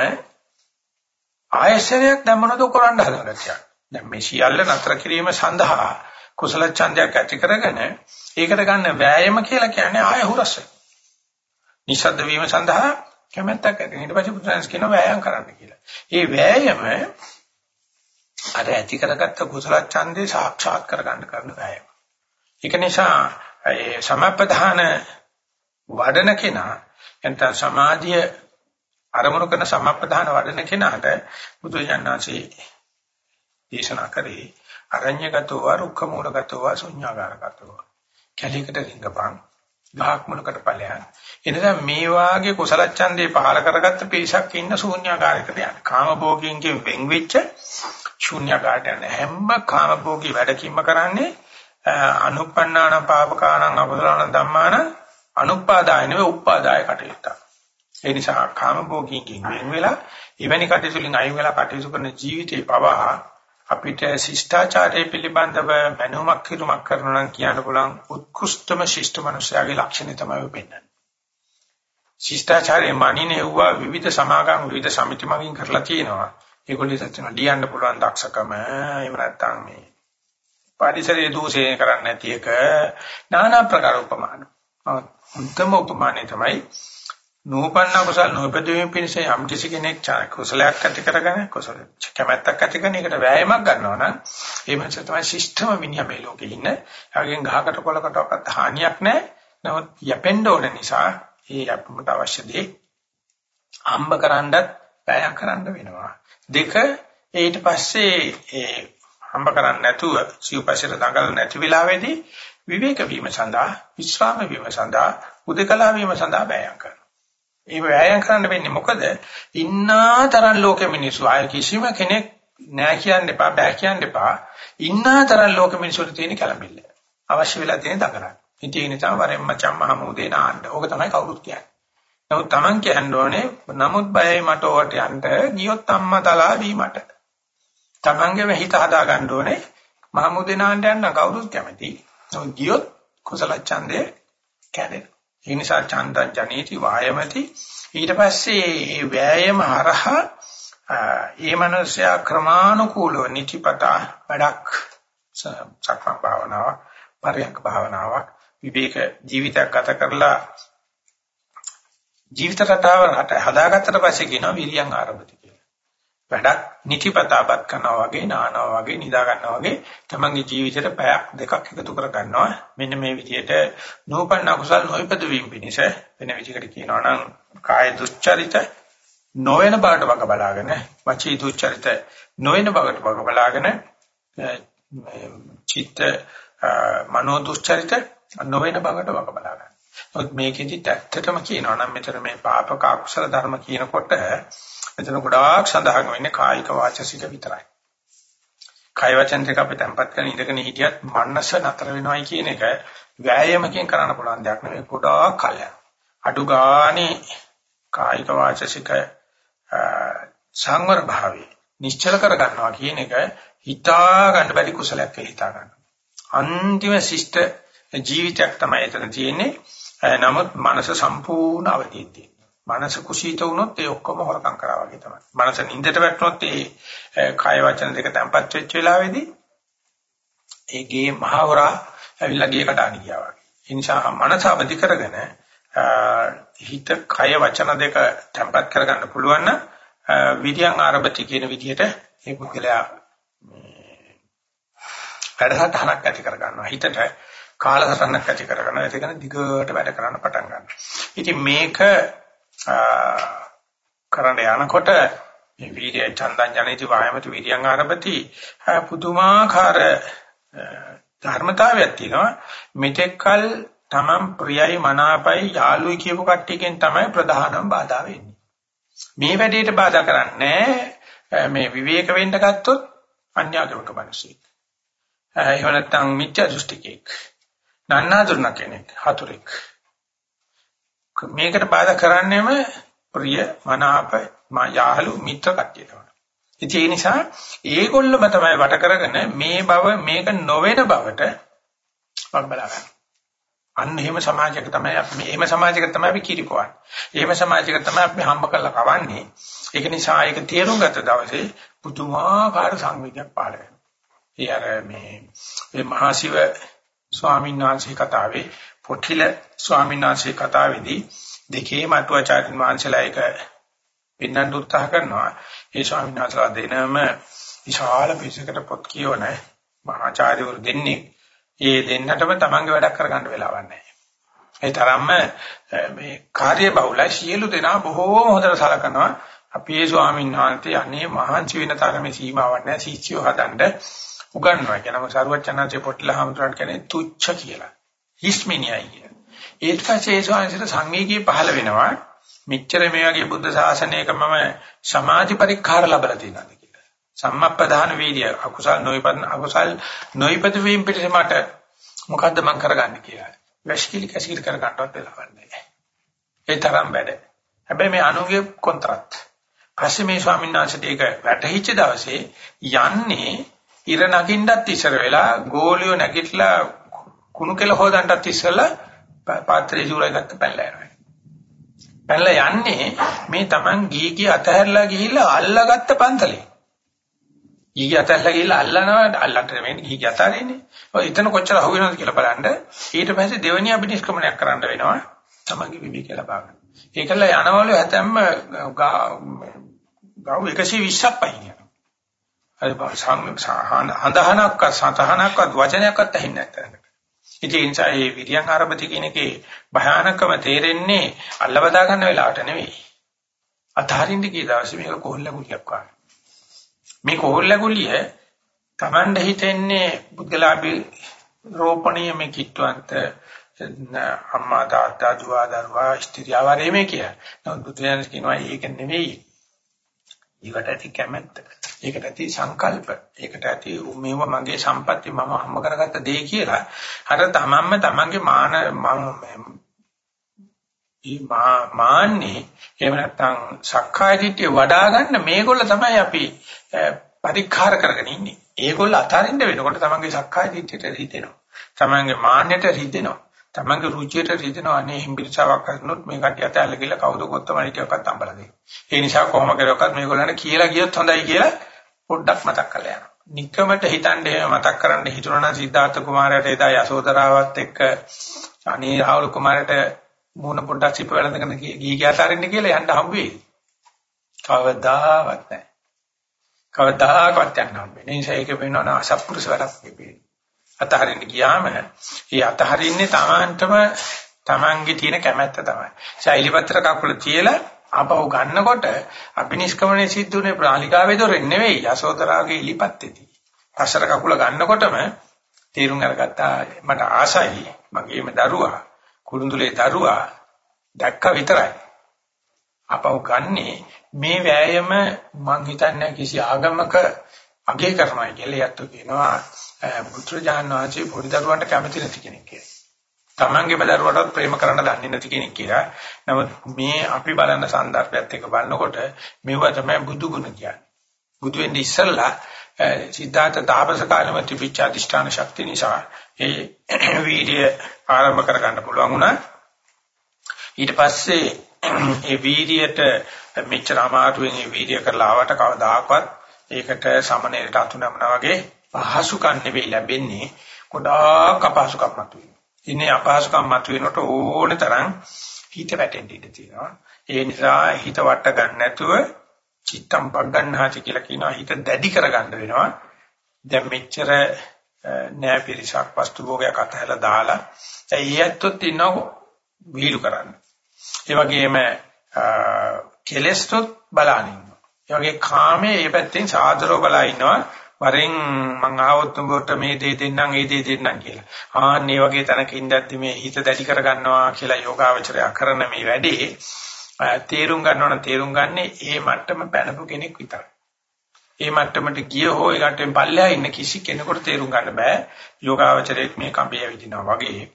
ආයශරයක් දැම්මනොත් කරන්න හදනවා. දැන් මේ සියල්ල නතර කිරීම සඳහා කුසල ඡන්දයක් ඇති කරගෙන ඒකට ගන්න වෑයම කියලා කියන්නේ ආය හුරස්ස. නිසද්ද වීම සඳහා කැමැත්තක් ඇති. ඊට පස්සේ බුදුන්ස් කියන වෑයම් කරන්න කියලා. මේ වෑයම අර ඇති කරගත්ත කුසල ඡන්දේ සාක්ෂාත් කරගන්න කරන බෑය. ඒක නිසා ඒ සමප්පදාන වඩන කෙනා එතන සමාධිය අරමුණු කරන සමප්පදාන වඩන කෙනාට බුදුජානනාංශී දේශනා කරේ අරඤ්‍යගතව රුක්ඛ මූලගතව ශුඤ්ඤාගාරගතව කැලේකට රිංගපන් ගහක් මුලකට ඵලයන්. එනිසා මේ වාගේ කුසල ඡන්දේ පහල කරගත්ත පිරිසක් ඉන්න ශූන්‍යාකාරයකට යන කාමභෝගින්ගෙන් වෙන් වෙච්ච ශූන්‍යකාට යන හැම කාමභෝගී වැඩකින්ම කරන්නේ අනුප්පන්නාන පාපකානං අකුසලාන ධම්මාන අනුපාදාය නෙවෙයි උපාදාය කටයුත්ත. ඒ නිසා කාමභෝගීකින් වෙන වෙලා එවැනි කටයුතුලින් අයින් වෙලා කටයුතු කරන ජීවිතේ පවා අපිට ශිෂ්ටාචාරය පිළිබඳව මනෝමක් කිරුමක් කරනවා නම් කියන්න පුළුවන් උත්කෘෂ්ඨම ශිෂ්ට මනුස්සයාගේ ලක්ෂණය තමයි වෙන්නේ. ශිෂ්ටාචාරයේ මානිනේ වූ විවිධ සමාගම් විවිධ සමිති මගින් කරලා තියෙනවා. ඒගොල්ලෝ සත්‍යන ලියන්න පුළුවන් දක්ෂකම එහෙම නැත්නම් මේ පරිසරයේ දූෂණය කරන්නේ නැති එක নানা ප්‍රකාර උපමාන. උත්තම උපමානයි තමයි නූපන්න කුසල නොපදීම පිණිස යම් කිසි කෙනෙක් කුසලයක් ඇති කරගෙන කුසල කැමැත්තක් ඇති කරන එකට වෑයමක් ගන්නවා නම් ඒ මනස තමයි ශිෂ්ටම මිනිහා මේ ලෝකේ ඉන්න. එයාගෙන් ගහකට කොලකටවත් හානියක් නැහැ. නමුත් යැපෙන්න ඕන නිසා ඒ යැපීමට අවශ්‍ය දේ හම්බ කරන්නත් වෑයම් කරන්න වෙනවා. දෙක ඊට පස්සේ ඒ හම්බ කරන්නේ නැතුව සිව්පස්සේ දඟල නැති වෙලාවේදී විවේක වීම සඳහා විශ්‍රාම වීම සඳහා උදකලා වීම සඳහා වෑයම් කරනවා. ඒ වෑයම් කරන්න වෙන්නේ මොකද? ඉන්නා තරම් ලෝකෙ මිනිස්සු ආය කිසිම කෙනෙක් නෑ කියන්න එපා බෑ කියන්න එපා. ඉන්නා තරම් ලෝකෙ මිනිස්සුන්ට තියෙන කලබිල්ල. අවශ්‍ය වෙලා තියෙන දකරන්න. ඉතින් ඒ නිසා වරෙන් මචං මහමෝදේ නාන්න. ඕක තමයි කවුරුත් කියන්නේ. නමුත් Taman කියන්න ඕනේ නමුත් බයයි මට ඕකට යන්න ගියොත් අම්මා තලා වීමට. Tamanගේම හිත හදා ගන්න ඕනේ මහමෝදේ නාන්න යන්න කවුරුත් කැමති. නමුත් ගියොත් කුසල ඡන්දේ කැඩෙනවා. ඒ නිසා ඡන්දං ජනේති වායමති ඊට පස්සේ මේ වෑයම හරහා ඒ මනසයා ක්‍රමානුකූලව නිතිපතා වැඩක් සක්මන් භාවනාවක් පරියන්ක භාවනාවක් විවේක ජීවිතයක් ගත කරලා ජීවිත රටාව හදාගත්තට පස්සේ කියනවා විරියන් ආරම්භති කියලා. වැඩක් නිතිපතාපත් කරනවා වගේ නානවා වගේ නිදා ගන්නවා වගේ තමන්ගේ ජීවිතේට පැයක් දෙකක් එකතු කර ගන්නවා. මෙන්න මේ විදිහට නූපන්න කුසල් නොයිපද වීම පිණිස වෙන විදිහකට කියනවා නම් කාය දුස්චරිත නොවන බවට වග බලාගෙන වචී දුස්චරිත නොවන බවට වග බලාගෙන චිත්ත මනෝ දුස්චරිත නොවන බවට වග බලාගෙන ඔත් මේකෙදි ඇත්තටම කියනවා නම් මෙතන මේ පාපක අකුසල ධර්ම කියනකොට මෙතන ගොඩාක් සඳහන් වෙන්නේ කායික වාචසික විතරයි. කාය වචන දෙක අපි tempat කරන ඉඳගෙන හිටියත් මනස නතර වෙනවයි කියන එක වෑයමකින් කරන්න පුළුවන් දෙයක් නෙවෙයි ගොඩාක් කලයක්. අඩු ගානේ කායික වාචසික සංවර භාවයේ නිශ්චල කර ගන්නවා කියන එක හිතා ගන්න බැරි කුසලයක් කියලා හිතා ගන්න. අන්තිම ශිෂ්ට ජීවිතයක් තමයි එතන තියෙන්නේ. නමුත් මනස සම්පූර්ණ අවදීන් තියෙනවා. මනස කුසීත වුණොත් ඒ ඔක්කොම හොරකම් කරා වගේ තමයි. මනස නින්දට වැටුනොත් ඒ කාය වචන දෙක තැම්පත් වෙච්ච වෙලාවේදී ඒ ගේ මහවරා ඇවිල්ලා ගේ කඩාන ගියා වගේ. ඒ නිසා මනස අවදි කරගෙන හිත කය වචන දෙක තැම්පත් කරගන්න පුළුවන් නම් විද්‍යං ආරම්භති කියන විදිහට ඒ පුද්ගලයා වැඩසටහනක් ඇති කරගන්නවා. හිතට කාලසටහනක් ඇති කරගන්නවා. ඒක ගැන දිගට වැඩ කරන්න පටන් ගන්නවා. ඉතින් මේක කරන්න යනකොට මේ වීර්ය චන්දං ජනිත වායමති වීර්යං ආරම්භති පුදුමාකාර ධර්මතාවයක් තියෙනවා. මෙතෙක්කල් තමන් ප්‍රියයි මනාපයි යාළුයි කියපු කට්ටියකින් තමයි ප්‍රධානම බාධා වෙන්නේ. මේ වැඩේට බාධා කරන්නේ මේ විවේක වෙන්න ගත්තොත් අන්‍යාගමක මිනිස්සෙක්. එහෙම නැත්නම් මිත්‍යා දෘෂ්ටිකෙක්. නන්නාඳුන කෙනෙක් හතුරෙක් මේකට බාධා කරන්නේම ප්‍රිය මනාප මායාලු මිත්‍ර කට්ටිය තමයි. ඉතින් ඒ නිසා ඒගොල්ලොම තමයි වට කරගෙන මේ බව මේක නොවන බවට බබලා ගන්න. අන්න එහෙම සමාජයක තමයි අපි එහෙම සමාජයක තමයි අපි කිරිපොවන්නේ. එහෙම සමාජයක තමයි අපි හම්බ කරලා කවන්නේ. ඒක නිසා ඒක තේරුම් ගත්ත දවසේ පුදුමාකාර සංවේගයක් පහළ වෙනවා. ඒ අර මේ මේ මහසිව ස්වාමීන් වහන්සේ කතාවේ පොටිල ස්වාමීන් වහන්සේ කතාවේදී දෙකේම අටුවාචාර්යන් වහන්සේලා එක පෙන්වන්න උත්සාහ කරනවා. ඒ ස්වාමීන් වහන්සේලා දෙනම විශාල පිටසකට පොත් කියවන මහාචාර්යවරු දෙන්නේ ඒ දෙන්නටම තමන්ගේ වැඩක් කරගන්න වෙලාවක් නැහැ. ඒ තරම්ම මේ කාර්ය බහුලයි සියලු දෙනා බොහෝම හොඳට සලකනවා. අපේ ස්වාමීන් වහන්සේ අනේ මහාංචි වෙන තරමේ සීමාවක් නැහැ ශිෂ්‍යව හදන්න උගන්වනවා. කියනම සරුවචනාංශේ පොට්ටල හමුදුරන් කියන්නේ තුච්ච කියලා. හිස්මිනියයි කියන. ඒත් පස්සේ ඒ ස්වාමීන්ට සංවේගී පහළ වෙනවා. මෙච්චර මේ වගේ බුද්ධ ශාසනයක මම සමාධි පරික්ඛාර ලැබලා තියෙනවා කියලා. සම්මප්පදාන වීර්ය අකුසල් නොයිපත් අකුසල් නොයිපත් වීම පිටේ මට මොකද්ද මම කරගන්නේ කියලා. වැස්කිලි කැසිලි කර ගන්නවත් වෙලාවක් නැහැ. ඒ තරම් වැඩ. හැබැයි මේ අනුගේ කොන්ත්‍රාත්. පස්සේ මේ ස්වාමීන් වහන්සේට ඒක වැටහිච්ච දවසේ යන්නේ ඉර නගින්නත් ඉස්සර වෙලා ගෝලියෝ නැගිටලා කුණු කෙල හොදන්නත් ඉස්සලා පාත්‍රය ජූරයි ගත්ත පැනලා යනවා. පැනලා යන්නේ මේ Taman ගී කී අතහැරලා ගිහිල්ලා අල්ලාගත්ත පන්තලේ. ගී කී අතහැරලා ගිහිල්ලා අල්ලනවා අල්ලන්න මේ ගී කී අතාරින්නේ. ඔය එතන කොච්චර අහු වෙනවද කියලා බලන්න. ඊට පස්සේ දෙවෙනි අභිනිෂ්ක්‍මණයක් කරන්න වෙනවා. Tamanගේ විවිධ ලබා ගන්න. ඒකල යනවලු හැතැම්ම ගාව 120ක් පයින් අර හඳහනක් සතහනක්වත් වචනයක්වත් ඇහෙන්නේ නැත්නම්. ඉතින් ඒ නිසා මේ විරියන් ආරම්භති කියන එකේ භයානකම තේරෙන්නේ අල්ලවදා ගන්න වෙලාවට නෙවෙයි. අතහරින්න කී දවසේ මේක කොහොල්ල ගුලියක් වගේ. මේ කොහොල්ල ගුලිය Tamande හිතෙන්නේ බුද්ධලාභී රෝපණීය මේ කිට්ටුවන්ත අම්මා තාත්තා දුව දරුවා ස්ත්‍රිය වරේමේ කියලා. නමුත් බුදුන් කියනවා ඒක නෙවෙයි. ඒකට ඇති කැමැත්ත. ඒකට ඇති සංකල්ප. ඒකට ඇති මේව මගේ සම්පත්‍ය මම හම්බ කරගත්ත දේ කියලා. අර තමන්ම තමන්ගේ මාන මාන්නේ එහෙම නැත්නම් සක්කාය දිට්ඨිය වඩා ගන්න මේගොල්ල තමයි අපි පරික්කාර කරගෙන ඉන්නේ. ඒගොල්ල අතරින්ද වෙනකොට තමන්ගේ සක්කාය දිට්ඨියට හිතෙනවා. තමන්ගේ මාන්නයට හිතෙනවා. තමන්ගේ රුචියට රිදෙනවා නේ හිම්බිරිසාවක් කරනොත් මේ කටිය අතල්ල කියලා කවුද කොත්තමයි ටිකක්වත් අම්බලා දෙන්නේ. ඒ නිසා කොහොම කරුවක්වත් මේගොල්ලන්ට කියලා ගියොත් හොඳයි කියලා පොඩ්ඩක් මතක් කරලා යනවා. නිකමට හිතන්නේ මතක් කරන්න හිතුණා නම් සිද්ධාර්ථ කුමාරයාට එදා යසෝදරාවත් එක්ක අනේ රාහුල කුමාරයාට මූණ පොඩ්ඩක් සිප වෙලඳගෙන ගිහි ගියාතරින්න කියලා යන්න හම්බ වෙයි. කවදාවත් නැහැ. කවදාකවත් යන්න හම්බ වෙන්නේ. ඒ නිසා ඒක වෙනවා අසත්පුරුෂ වැඩක් වෙන්නේ. අතහරින්න ගියාම ඒ අතහරින්නේ Tamanටම Tamanගේ තියෙන කැමැත්ත තමයි. ශෛලිපත්‍ර කකුල තියලා ආපහු ගන්නකොට අභිනිෂ්ක්‍මණය සිද්ධුනේ ප්‍රාලිකාවේ දොරෙන් නෙවෙයි යසෝදරාගේ ඉලිපත්තේදී. අසර කකුල ගන්නකොටම තීරුම් අරගත්තා මට ආසයි මගේම දරුවා කුරුඳුලේ දරුවා දැක්ක විතරයි. ආපහු ගන්නේ මේ වෑයම මං හිතන්නේ කිසි ආගමක අගය කරනවා කියලා යැත්තු කියනවා පුත්‍රජාන වාචී පොඩි දරුවන්ට කැමති නැති කෙනෙක් කියලා. තමන්ගේම දරුවටත් ප්‍රේම කරන්න දන්නේ නැති කෙනෙක් කියලා. නමුත් මේ අපි බලන සන්දර්භයත් එක්ක බලනකොට මේවා තමයි බුදු ගුණ කියන්නේ. බුදු වෙන්නේ ඉස්සල්ලා සිද්ධාර්ථ තාපස කාලෙම තිබිච්ච අධිෂ්ඨාන ශක්තිය නිසා ඒ වීර්ය ආරම්භ කර ගන්න පුළුවන් වුණා. ඊට පස්සේ ඒ වීර්යයට මෙච්චර අමාරුවෙන් ඒ වීර්ය කරලා ආවට කවදාකවත් ඒකට සමනලට අතුනමන වගේ පහසුකම් නෙවෙයි ලැබෙන්නේ. ගොඩාක් අපහසුකම් මතුවේ. ඉන්නේ අපහසුකම් මතුවෙනකොට ඕන තරම් හිත වැටෙන්න ඉඩ තියෙනවා. ඒ නිසා හිත වට ගන්න නැතුව චිත්තම් පග්ගන්හාති කියලා කියනවා හිත දැඩි කරගන්න වෙනවා. දැන් මෙච්චර නෑ පිරිසක් වස්තු භෝගයක් අතහැලා දාලා ඒ ඇත්තොත් ඉන්නව වීලු කරන්න. ඒ වගේම කෙලස්තොත් බලනින්න. ඒ වගේ කාමයේ මේ පැත්තෙන් සාදරව බලා ඉන්නවා. වරෙන් මං ආවොත් උඹට මේ දේ දෙන්නම් ඒ දේ දෙන්නම් කියලා. ආන් මේ වගේ තැනක ඉඳද්දි මේ හිත දැඩි කරගන්නවා කියලා යෝගාවචරය කරන මේ වැඩේ තේරුම් ගන්නවන තේරුම් ගන්නේ ඒ මට්ටම පැනපු කෙනෙක් විතරයි. ඒ මට්ටමට ගිය හෝ ඒකට පල්ලෙහා ඉන්න කිසි කෙනෙකුට තේරුම් ගන්න බෑ. යෝගාවචරයේ මේ කම්පිය විදිනවා වගේ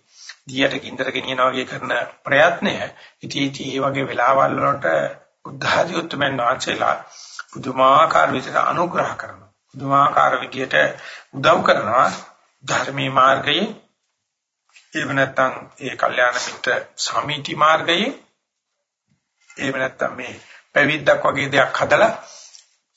දියට කින්දර ගෙනියනවා වගේ කරන ප්‍රයත්නය ඉතී ඉතී මේ වගේ වෙලාවල් වලට බුද්ධ ආදී උතුම්යන් වහන්සේලා පුදුමාකාර විදිහට අනුග්‍රහ කරනවා. පුදුමාකාර විදිහට උදව් කරනවා ධර්මී මාර්ගයේ එහෙම නැත්නම් ඒ කල්යාණ මිත්‍ර සමිති මාර්ගයේ එහෙම නැත්නම් මේ පැවිද්දක් වගේ දෙයක් හදලා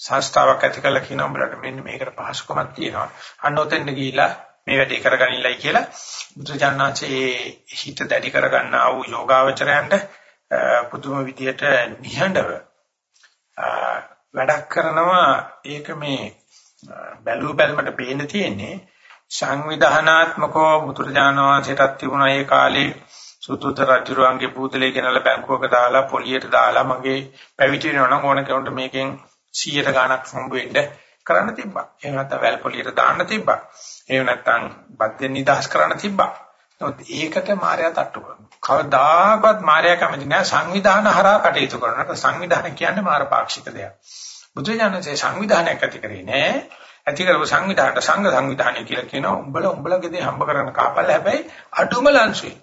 සංස්ථාවක් ඇති කරලා කියන උඹලට මෙන්න මේකට පහසුකමක් තියෙනවා. අන්න ඔතෙන්ද ගිහිලා මේ වැඩේ කරගනින්නයි කියලා බුදුජානනාංශයේ හිත දැඩි කරගන්නා වූ යෝගාවචරයන්ට පුදුම විදියට නිහඬව වැඩක් කරනවා ඒක මේ බැලු බැලමට පේන්න තියෙන්නේ සංවිධානාත්මකව බුදුරජාණන් වහන්සේටත් තිබුණා ඒ කාලේ සුතුත රජුරුවන්ගේ පුතලේ ගෙනලා බැංකුවක දාලා පොලියට දාලා මගේ පැවිදි වෙනවා නම් ඕන කෙනෙකුට මේකෙන් 100ට ගාණක් හම්බ වෙන්න කරන්න තිබ්බා. එහෙම නැත්නම් වැල් පොලියට දාන්න තිබ්බා. එහෙම නැත්නම් බද්දෙන් නිදහස් කරන්න තිබ්බා. නමුත් ඒකට මායя තට්ටු කරනවා. කවදාකවත් මායя කැමති නෑ සංවිධාන හරහා කටයුතු කරනවා. සංවිධාන කියන්නේ මාර පාක්ෂික දෙයක්. බුදුජානකසේ සංවිධානයක් ඇති කරේ නෑ. ඇති කරපු සංවිධානට සංඝ සංවිධානය කියලා කියනවා. උඹලා උඹලගේ දේ හම්බ කරන්න කාපල්ල හැබැයි අඩුම ලංසුයි.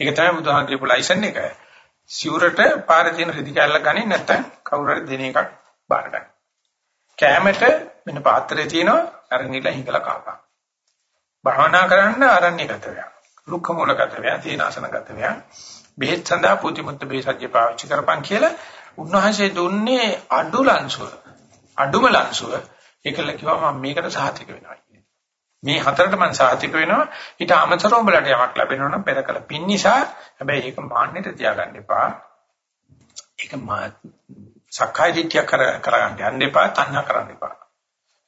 ඒක තමයි බුදුහාම කියපු ලයිසන් එක. සිවුරට පාර තියෙන රෙදි කැල්ල ගන්නේ නැත්නම් කවුරු හරි දෙන එකක් බාර ගන්න. කැමෙට මෙන්න පාත්‍රය තියෙනවා අරන් ඉලා හිඟලා කාපා. භාවනා කරන්න ආරණ්‍යගත වෙනවා. රුක්ඛ මූලගත වෙනවා, තීනාසනගත වෙනවා. බෙහෙත් සඳහා පුතිමුත්ත බෙහෙත්ජ්‍ය පාවිච්චි කරපන් කියලා උන්වහන්සේ දුන්නේ අඩු ලංසුව. අඩුම ලංසුව. ඒකල කිව්වා මම මේකට සාහිතික වෙනවා මේ හතරට මම සාහිතික වෙනවා. ඊට අමතරව උඹලට යමක් ලැබෙනවා නම් පෙර කළ පින් නිසා. හැබැයි ඒක මාන්නෙට තියාගන්න එපා. ඒක සක්කාය දිට්ඨිය කර කරගන්න යන්න එපා, තණ්හා කරන්න එපා.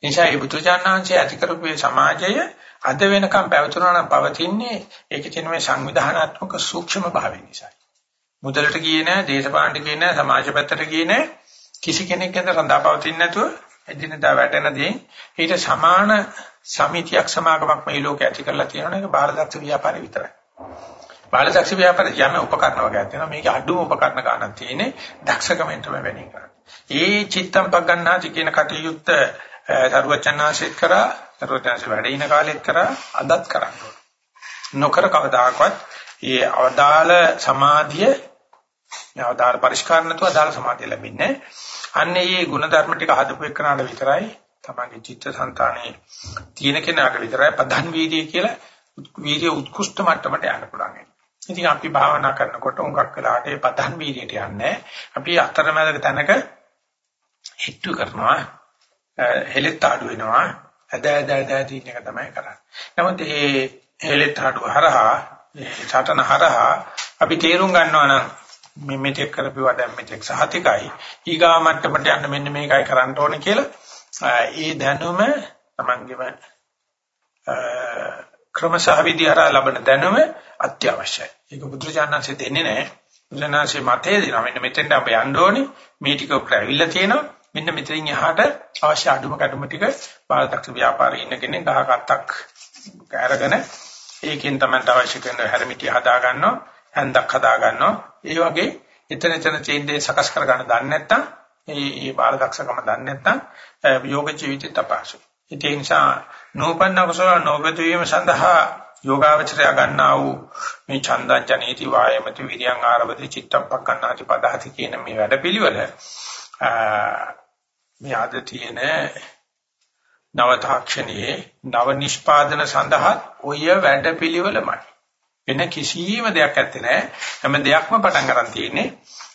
නිසා මේ බුදුචානන්සේ ඇති කරපු සමාජය අද වෙනකම් පැවතුනා නම් පවතින්නේ ඒකේ තියෙන මේ සංවිධානාත්මක සූක්ෂම භාවය නිසා. මුදලට ගියේ නැහැ, දේශපාලනට ගියේ නැහැ, සමාජ පැත්තට ගියේ නැහැ. කිසි කෙනෙක් ඇද රඳාපවතින්නේ නැතුව එදිනදා වැටෙන දේ ඊට සමාන සමිතියක් සමාගමක් මේ ලෝකේ ඇති කරලා තියෙනවා ඒක බාලදක්ෂ ව්‍යාපාරේ විතරයි. බාලදක්ෂ ව්‍යාපාරේ යම් උපකරණ වර්ගයක් තියෙනවා මේකේ අඩුම උපකරණ ගන්නක් තියෙන්නේ දක්ෂකමෙන් තමයි වැඩි කරන්නේ. ඒ චිත්තම් පග්ගන්නාති කියන කටයුත්ත සරුවචනාංශෙත් කරා සරුවචනාංශ වැඩ ඉන කාලෙත් කරා අදත් කරන්න ඕන. නොකර කවදාකවත් මේ අවදාළ සමාධිය අවදාළ පරිස්කාර නැතුව අදාළ සමාධිය ලැබෙන්නේ අන්නේ මේ ಗುಣධර්ම ටික හදපු එකනට විතරයි තමන්ගේ චිත්තසංතානයේ තියෙන කෙනාට විතරයි පදන් වීර්යය කියලා වීර්ය උත්කෘෂ්ඨ මට්ටමට යන්න පුළුවන්. ඉතින් අපි භාවනා කරනකොට උඟක් වෙලාට ඒ පදන් වීර්යයට යන්නේ අපි අතරමැද තැනක හිටු කරනවා හෙලෙත් ආඩු වෙනවා ඇද ඇද ඇද තියෙන එක තමයි කරන්නේ. නමුත් මේ හෙලෙත් ආඩු හරහා සටන හරහා අපි තේරුම් ගන්නවා නම් මේ මෙතෙක් කරපුවා දැන් මෙතෙක් සහතිකයි ඊගා මට්ටමට යන්න මෙන්න මේකයි කරන්න ඕනේ කියලා ඒ දැනුම Tamangema ක්‍රමසහ විද්‍යාරා ලබන දැනුම අත්‍යවශ්‍යයි. ඒක බුදුචානන්සේ දෙන්නේ නැහැ. බුදුනාසේ මතේ දෙනවා. මෙන්න මෙතෙන්ට අප යන්න ඕනේ. මේ ටික කරවිලා තියෙනවා. මෙන්න මෙතනින් එහාට අවශ්‍ය අඩුම කැඩුම ටික බාලදක්ෂ ව්‍යාපාරේ ඉන්න කෙනෙක් ගහකටක් අරගෙන ඒකෙන් තමයි අවශ්‍ය කරන හැරමිටිය හදා ගන්නවා. හැන්දක් හදා ගන්නවා. ඒ වගේ එතන එතන චේන්දේ සකස් කර ගන්න දන්නේ නැත්නම් ඒ ඒ බාලදක්ෂකම දන්නේ නැත්නම් යෝග ජීවිතය තපාසු. ඒ නිසා නෝපන්න කුසල නොගත වීම සඳහා යෝගාවචරය ගන්නා වූ මේ චන්දං ජනේති වායමති විරියං ආරවති චිත්තප්පකන්නාති පදහති කියන මේ වැඩපිළිවෙල මේ ආද තියෙන නව තාක්ෂණයේ නව නිෂ්පාදන සඳහා ඔය වැඩපිළිවෙලමයි වෙන කිසිම දෙයක් ඇත්තේ නැහැ හැම දෙයක්ම පටන් ගන්න තියෙන්නේ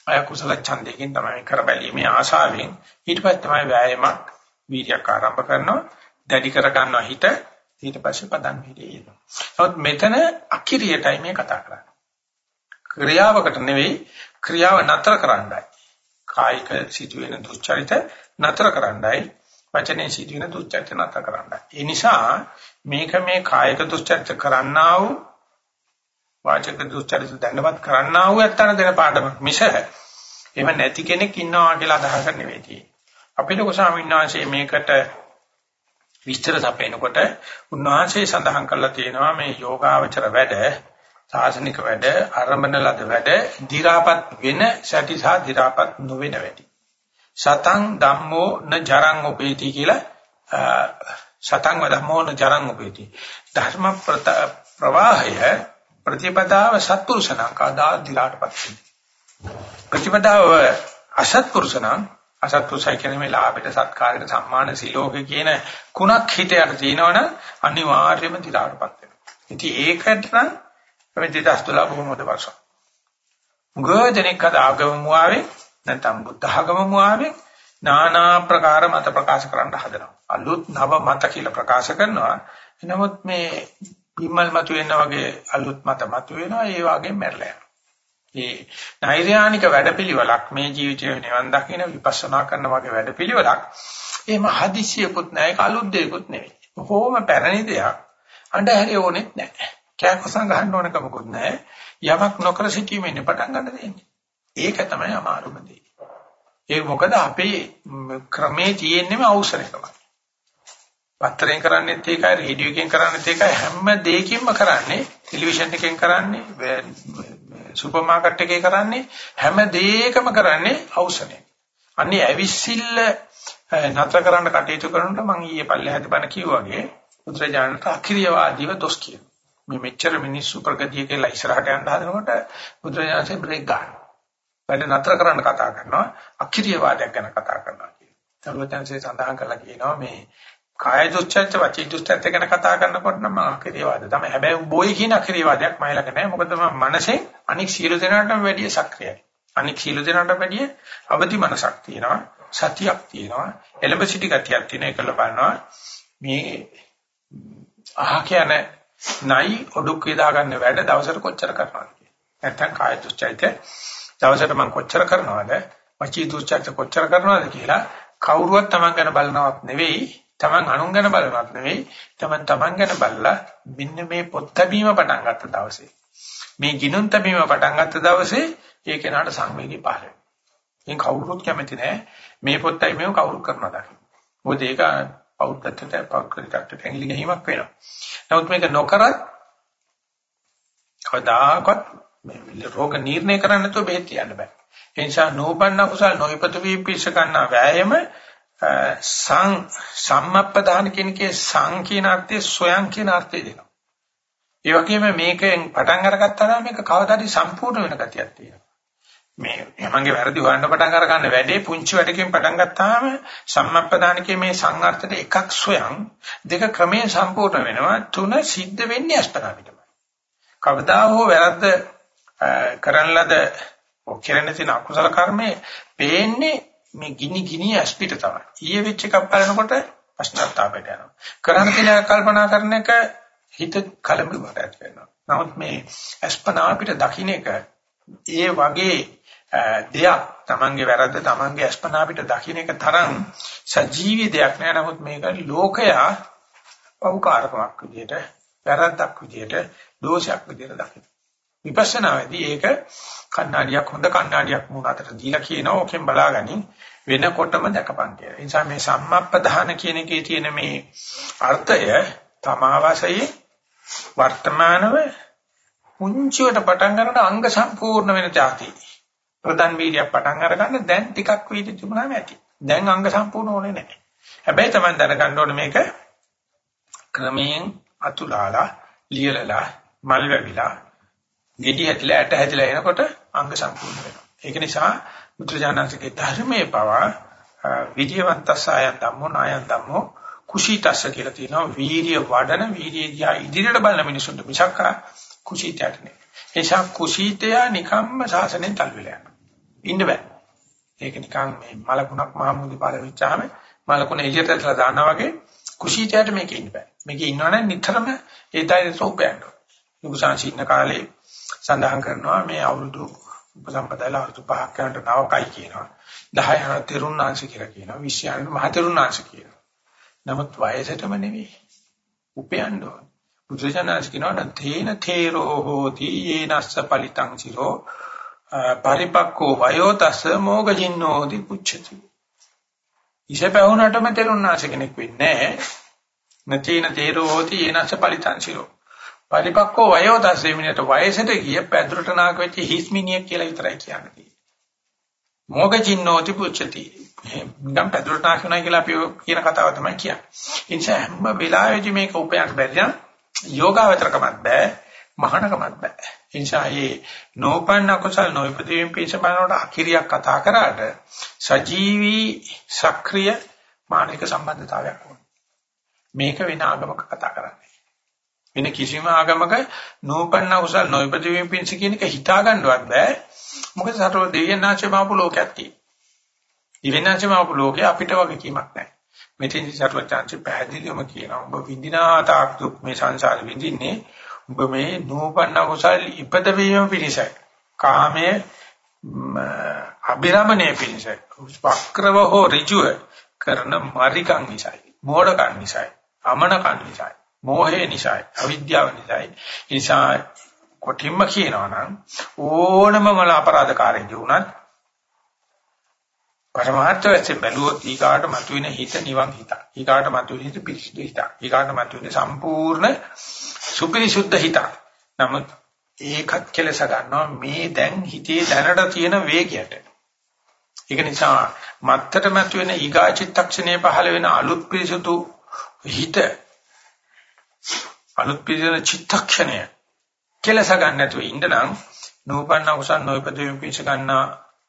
අය කුසල ඡන්දයෙන් තමයි කරබැලීමේ ආශාවෙන් ඊට පස්සේ තමයි වෑයමක් වීර්යයක් ආරම්භ කරනවා දැඩි කර ගන්නවා හිත ඊට පස්සේ පදන් පිළිේ එනවා. නමුත් මෙතන අකිරියටයි මේ කතා කරන්නේ. ක්‍රියාවකට නෙවෙයි ක්‍රියාව නතර කරන්නයි. කායික සිදුවෙන දුස්චරිත නතර කරන්නයි වචනේ සිදුවෙන දුස්චරිත නතර කරන්නයි. ඒ නිසා මේක මේ කායික දුස්චරිත කරන්නා වූ වාචක දුස්චරිත දඬවත් කරන්නා වූ ඇත්තන දෙන පාඩම මිස එහෙම නැති කෙනෙක් ඉන්නවා කියලා අදහසක් නෙවෙයි තියෙන්නේ. අපේ ලොකු ස්වාමීන් වහන්සේ මේකට විස්තර සපයනකොට උන්වහන්සේ සඳහන් කරලා තියෙනවා මේ යෝගාවචර වැඩ සාසනික වැඩ ආරම්භන ලද වැඩ දිරාපත් වෙන සැටි සහ දිරාපත් නොවන වැඩි සතං ධම්මෝ න ජරං උපේති කියලා සතං ධම්මෝ න ජරං උපේති ධර්ම ප්‍රවාහය ප්‍රතිපදාව සත්පුරුෂණං කාදා දි รา පත් ප්‍රතිපදාව අසත්පුරුෂණං අසත්පුරුෂය කියන්නේ මේ ලාභයට සත්කාරයට සම්මාන සිලෝක කියන කුණක් හිතයට තියෙනවනම් අනිවාර්යයෙන්ම දිලාටපත් වෙනවා. ඉතින් ඒකට නම් මේ 2012 බොහොම හොඳ වර්ෂයක්. ගෝධනික ආගම ආවේ නැත්නම් බුද්ධ ආගම ආවේ নানা ප්‍රකාර මත ප්‍රකාශ කරන්න හදනවා. අලුත් නව මත කියලා ප්‍රකාශ කරනවා. නමුත් මේ පිම්මල් මත වෙන වගේ අලුත් මත මත වෙනවා ඒ වගේ මැරලා ඒ නෛර්යානික වැඩපිළිවෙලක් මේ ජීවිතයේ නිවන් දකින්න විපස්සනා කරන වගේ වැඩපිළිවෙලක් එහෙම හදිසියකුත් නැහැ කලුත් දෙයක්කුත් නෙවෙයි. කොහොම පැරණි දෙයක් අඬහැරේ ඕනෙත් නැහැ. කෑකොසම් ගහන්න ඕන කමකුත් නැහැ. යමක් නොකර සිටීමෙන් පටන් ගන්න දෙන්නේ. ඒක තමයි අමාරුම දේ. ඒ මොකද අපේ ක්‍රමේ තියෙන්නේම අවසරයකම. පත්තරෙන් කරන්නේත් ඒකයි රේඩියෝ එකෙන් කරන්නේත් ඒකයි හැම දෙයකින්ම කරන්නේ ටෙලිවිෂන් එකෙන් කරන්නේ සුපර් මාකට් එකේ කරන්නේ හැම දෙයකම කරන්නේ ඖෂධය. අන්නේ ඇවිස්සිල්ල නතර කරන්න කටයුතු කරනකොට මම ඊයේ පල්ලෙහාට බණ කිව්වා වගේ බුදුරජාණන්ට අක්‍රීයවාදීව දොස් කියනවා. මේ මෙච්චර මිනිස්සු ප්‍රගතිය කියලා ඉස්සරහට යන්න හදනකොට බුදුරජාණන්සේ බ්‍රේක් ගන්නවා. වැඩ නතර කරන්න කතා කරනවා අක්‍රීයවාදයක් ගැන කතා කරනවා කියන. සර්වඥාන්සේ සඳහන් කළා කියනවා මේ කාය දුස්චර්ච වචී දුස්චර්ච ගැන කතා කරනකොට නම් අක්‍රීයවාද තමයි. හැබැයි බොයි කියන අක්‍රීයවාදයක් මයි ළඟ නැහැ. මොකද මම මනසේ අනික් සීල දෙනාටම වැඩිය සක්‍රියයි. අනික් සීල දෙනාට වැඩිය අවදි මනසක් තියෙනවා. සතියක් තියෙනවා. එළඹ සිටි ගතියක් තියෙන එකල බලනවා. මේ අහ කියන නයි ඔඩුක් වේදා ගන්න වැඩ දවසට කොච්චර කරනවද කියලා. නැත්තම් කාය දුස්චර්ච දවසට මම කොච්චර කරනවද? වචී දුස්චර්ච කොච්චර කරනවද කියලා කවුරුවත් Taman ගැන බලනවත් නෙවෙයි Taman අනුන් ගැන බලනවත් නෙවෙයි Taman Taman ගැන බලලා මෙන්න මේ පොත් ලැබීම පටන් ගත්ත දවසේ මේ ගිනුම් ලැබීම පටන් ගත්ත දවසේ ඒ කෙනාට සංවේගී පහළ වෙනවා. කවුරුත් කැමති නෑ මේ පොත්යි මේව කවුරු කරනවද මොකද ඒක පෞද්ගතට පෞද්ගලිකත්වයට ඇඟිලි ගැනීමක් වෙනවා. නමුත් මේක නොකරත් කවදාකවත් මේ රෝග නිర్ణය කරන්න නැතුව බෙහෙත් කියන්න බෑ. ඒ නිසා නෝපන්න කුසල නොයිපත වී පිස්ස ගන්න වෑයම සං සම්මප්පදාන කියන කේ සං කියන අර්ථයේ සොයන් කියන අර්ථය දෙනවා. ඒ වගේම මේකෙන් පටන් අරගත්තා මේක කවදාද සම්පූර්ණ වෙන ගතියක් තියෙනවා. මේ මගේ වැරදි හොයන්න පටන් අර ගන්න වැඩේ පුංචි වැඩකින් පටන් ගත්තාම සම්මප්පදානකේ මේ සංඝාර්ථයට එකක් සොයන් දෙක ක්‍රමයෙන් සම්පූර්ණ වෙනවා තුන සිද්ධ වෙන්නේ අස්පනා පිටමයි. කවදා හෝ වැරද්ද කරන ලද ඔක්කරන තියෙන අකුසල කර්මයේ පේන්නේ මේ ගිනි ගිනි ඇස්පිට තමයි. ඊයේ වෙච්ච එකක් බලනකොට පශ්චාත්තාපයට යනවා. කරන්න කියලා කල්පනා කරන එක හිත කලබලකට ඇති වෙනවා. නමුත් මේ අස්පනා අපිට දකින්න එක ඒ වගේ දෙයක් Tamange වැරද්ද Tamange අස්පනා අපිට දකින්න එක තරම් සජීවී දෙයක් නෑ. නමුත් මේක ලෝකයා පෞකාරකමක් විදියට වැරද්දක් විදියට දෝෂයක් විදියට දකින්න. විපස්සනාවේදී ඒක කණ්ණාඩියක් හොඳ කණ්ණාඩියක් මුණ අතට දීලා කියනවා ඕකෙන් බලාගනින් වෙනකොටම දැකපන් කියලා. ඒ නිසා මේ සම්මප්පදාන කියන එකේ තියෙන මේ අර්ථය තමාවසයේ වර්තමානව පුංචිවට පටන් ගන්නට අංග සම්පූර්ණ වෙන જાති. ප්‍රධාන වීර්යයක් පටන් අරගන්න දැන් ටිකක් වීර්ය තිබුණාම ඇති. දැන් අංග සම්පූර්ණ ඕනේ නැහැ. හැබැයි තමයි දැනගන්න ඕනේ මේක ක්‍රමයෙන් අතුලාලා ලියලලා මල් වැවිලා ගෙඩි හැටිලා ඇට හැදිලා එනකොට අංග සම්පූර්ණ වෙනවා. ඒක නිසා බුදුජානකගේ ධර්මයේ පවා විද්‍යවන්තස ආයන් ධම්මෝ නායන් ධම්මෝ කුසීතස්ස කියලා තියෙනවා වීර්ය වඩන වීර්ය දිහා ඉදිරියට බලන මිනිසුන්ට මිසක් කුසීතයට නෙවෙයි. ඒ නිසා කුසීතය නිකම්ම සාසනෙන් තල් වෙලා යනවා. ඉන්න බෑ. ඒක නිකන් මේ මලකුණක් මහමුදි පාර වෙච්චාම මලකුණ එළියට ඇදලා දානවා වගේ කුසීතයට මේකේ ඉන්න බෑ. මේකේ ඉන්නවනම් නිතරම ඒ තයිර සෝපයන්න. නුගසාංශින්න කාලේ සඳහන් කරනවා මේ අවුරුදු උපසම්පදායල අවුරුදු පහක් යනට නවකයි කියනවා. 10 යන තෙරුණාංශ කියලා කියනවා. 20 යන මහ තෙරුණාංශ කියනවා. නමුත් වයසටම නෙවෙයි. උපයන්න ඕන. බුදුසසුනාංශ කියනවා තේන තේරෝ හෝති යේනස්ස පලිතං සිරෝ පරිපක්කෝ වයෝ තස්ස මොගජින්නෝති පුච්චති. ඉසපැවුනටම තෙරුණාංශ කෙනෙක් වෙන්නේ නැහැ. නචේන තේරෝ හෝති යේනස්ස පලිතං සිරෝ පරිපක්කෝ වයෝ දස්සේ මිනිහට වයසට ගිය පැදුරට නාක වෙච්ච හිස්මිනියක් කියලා විතරයි කියන්නේ. මොග චින්නෝති පුච්චති. නිකම් පැදුරට නාක වෙනවා කියලා අපි කියන කතාව තමයි කියන්නේ. ඒ නිසා හැම වෙලාවෙදි මේක උපයන්න බැරි නම් යෝගාවචරකමත් බෑ, මහානකමත් බෑ. ඒ නිසා මේ නෝපන්න කුසල නොයිපදීම් පිස බලනකොට අකිරියක් කතා කරාට සජීවී සක්‍රීය මානසික සම්බන්ධතාවයක් ඕන. මේක වෙන ආගමක කතා කරන්නේ. වෙන කිසිම ආගමක නූපන්න කුසල් නොයිපති වීම පිණිස කියන එක හිතා ගන්නවත් බෑ. මොකද සතර දෙවියන්ාචේ මාපු ලෝකයක් තියෙනවා. දිවෙන්ාචේ මාපු ලෝකේ අපිට වගේ කීමක් නැහැ. මෙතෙන් සතරචාන්ච පැහැදිලිවම කියනවා. ඔබ විඳිනා තාක් දුක් මේ සංසාරෙ විඳින්නේ ඔබ මේ නූපන්න කුසල් ඉපද වීම පිණිසයි. කාමයේ අභිරමණය පිණිසයි. වක්‍රව හෝ ඍජුව කරන මරිකම් නිසායි. මෝඩකම් නිසායි. අමනකම් නිසායි. මෝහය නිසායි, අවිද්‍යාව නිසායි. නිසා කොටින්ම කියනවා නම් ඕනම මල අපරාධකාරයෙක් වුණත් පරමාර්ථ වශයෙන් බැලුවොත් ඊකාට මතුවෙන හිත නිවන් හිත. ඊකාට මතුවෙන හිත පිරිසිදු හිත. ඊකාට මතුවෙන සම්පූර්ණ සුපිරිසුද්ධ හිත. නමුත් ඒකත් කෙලස ගන්නවා මේ දැන් හිතේ දැනට තියෙන වේගයට. ඒක නිසා මත්තට මතුවෙන ඊගා චිත්තක්ෂණයේ පහළ වෙන අලුත් පිරිසුදු හිත අලුත් පිළිදෙන චිත්තක්ෂණය කෙලස ගන්න නැතුව ඉන්න නම් නූපන්න කුසල් නොයිපදෙමින් පිස ගන්න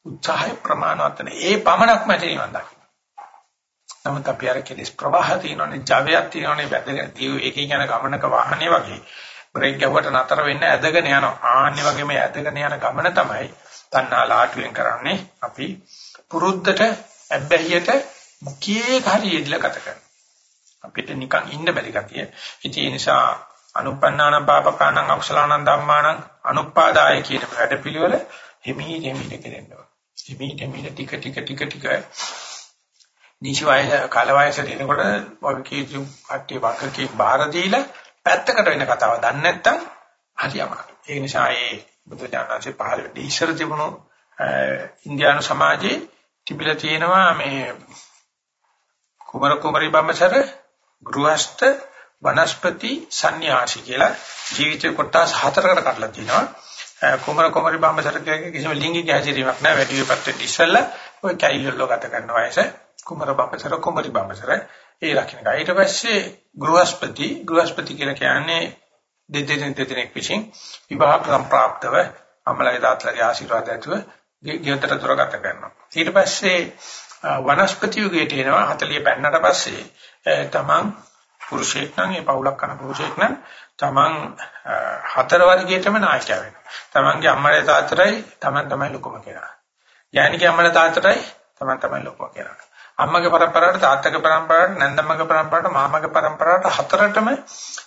උත්සාහය ප්‍රමාණවත් ඒ පමණක්ම තියෙනවා දකින්න. නමුත් අපි අර කෙලස් ප්‍රවාහ තියෙනනේ ජවයක් තියෙනනේ වැදගෙන තියෙ ඒකේ යන ගමනක වාහනේ වගේ බ්‍රේක් ගැහුවට නතර වෙන්න ඇදගෙන යනවා. ආන්නේ වගේම ඇදගෙන යන ගමන තමයි තණ්හා ලාටුවෙන් කරන්නේ අපි පුරුද්දට ඇබ්බැහියට මුඛයේ කාර්යයදලා ගත කරනවා. අපිට නිකන් ඉන්න බැරි ගතිය. ඉතින් ඒ නිසා අනුපන්නාන පාපකානං අකුසලානං ධම්මානං අනුපාදාය කියන වැඩපිළිවෙල හිමීට හිමීට කෙරෙන්න ඕන. හිමීට හිමීට ටික ටික ටික ටික නිසි වයස කාල වයසට එනකොට වගේ කීතු කට්ටිය වකකේ බාර දීලා පැත්තකට වෙන කතාව දන්නේ නැත්නම් හරි අමාරුයි. ඒ නිසා ඒ බුදු දානසේ පහළ වෙදී ඉස්සර තිබුණු ඉන්දියානු සමාජයේ තිබිලා තියෙනවා මේ කුමර කුමරි බඹසර ගෘහස්ත වනස්පති සංന്യാසි කියලා ජීවිතේ කොටස් හතරකට කඩලා තිනවා. කුමර කුමරි බඹසරකගේ කිසිම ලිංගික හැසිරීමක් නැහැ. වැඩි විපත්ති ඉස්සෙල්ලා ඔය කැයිල්ලෝ ගත කරන වයස කුමර බඹසර කුමරි බඹසර ඒ රකින්න. ඊට පස්සේ ගෘහස්පති ගෘහස්පති කියලා කියන්නේ දෙදෙනෙක් දෙදෙනෙක් විසින් විවාහ සම්ප්‍රාප්තව අමලයි දාත්ලගේ ආශිර්වාද ඇතුව ගෙදර දොර ගත කරනවා. ඊට පස්සේ වනස්පති යුගයට එනවා 40 පෙන්නට පස්සේ තමන් පුරුෂයෙක් නම් ඒ පවුලක් කරන පුරුෂයෙක් නම් තමන් හතර වර්ගයේටම නායකයා වෙනවා. තමන්ගේ අම්මලා තාත්තටයි තමන් තමයි ලොකුම කෙනා. යෑණිගේ අම්මලා තාත්තටයි තමන් තමයි ලොකුම කෙනා. අම්මගේ પરම්පරාවට තාත්තගේ પરම්පරාවට නැන්දම්මගේ પરම්පරාවට මාමගේ પરම්පරාවට හතරටම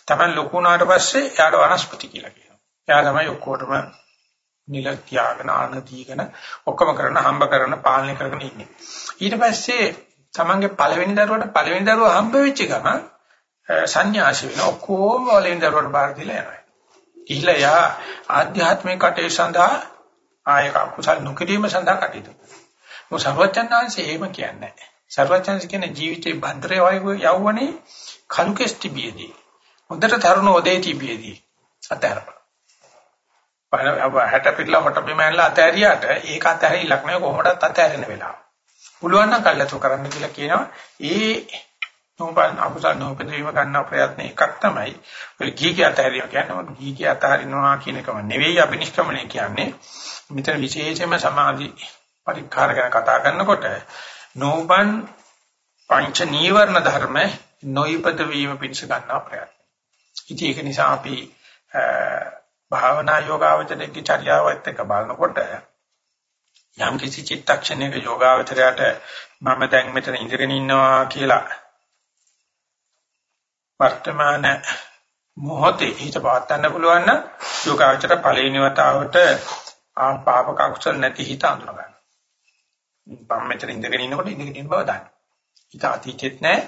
තමන් ලොකු වුණාට පස්සේ එයාට වනස්පති කියලා කියනවා. එයා තමයි ඔක්කොටම නිල තියාගෙන ආන දීගෙන ඔක්කොම කරන හම්බ කරන පාලනය කරගෙන ඉන්නේ. ඊට පස්සේ තමන්ගේ පළවෙනි දරුවට පළවෙනි දරුවා හම්බ වෙච්ච ගමන් සංന്യാසි වෙන ඔක්කොම වලින් දරුවට බාර දීලා යනවා. ඊළඟ යා ආධ්‍යාත්මික කටේ සඳහා ආයක කුසල් නොකිරීම සඳහා කටයුතු. මොකද සර්වඥාන්සේ එහෙම කියන්නේ නැහැ. සර්වඥාන්සේ කියන්නේ ජීවිතේ භද්‍රය යවුවනේ කලු කෙස්ටිබියේදී. හොඳට තරුණ ඔදේටිබියේදී අතහැරපන්. හැට පිටලා හොට බිම ඇනලා අතහැරියාට ඒක අතහැරිලක් නෙවෙයි කොහොමදත් අතහැරෙන වෙලාව. පුළුවන් නම් කල්ලාතු කරන්න කියලා කියනවා. ඒ නෝබන් අපසල් නෝපදීම ගන්න ප්‍රයත්න එකක් තමයි ඔය ගීගේ අතහැරියා කියන්නේ ගීගේ අතහරිනවා කියන එකම නෙවෙයි අබිනිෂ්ක්‍මණය කියන්නේ. මෙතන විශේෂයෙන්ම සමාධි පරික්කාර ගැන කතා කරනකොට නෝබන් පංච නීවරණ ධර්ම නොයිපද වීම පිණිස ගන්නා ප්‍රයත්න. ඉතින් ඒක නිසා අපි භාවනා යෝගාවචරයේ චර්යාවත් එක්ක බලනකොට යම් කිසි චිත්තක්ෂණයක යෝගාවචරයට මම දැන් මෙතන ඉඳගෙන ඉන්නවා කියලා වර්තමාන මොහොතේ හිත පවත්වන්න පුළුවන් නම් යෝගාවචර පළවෙනි වතාවට ආපාප කකුසල් නැති හිත අඳුර ගන්න. මම මෙතන ඉඳගෙන ඉන්නකොට ඉඳගෙන ඉන්න බව දන්න. හිත අතීතෙත් නැහැ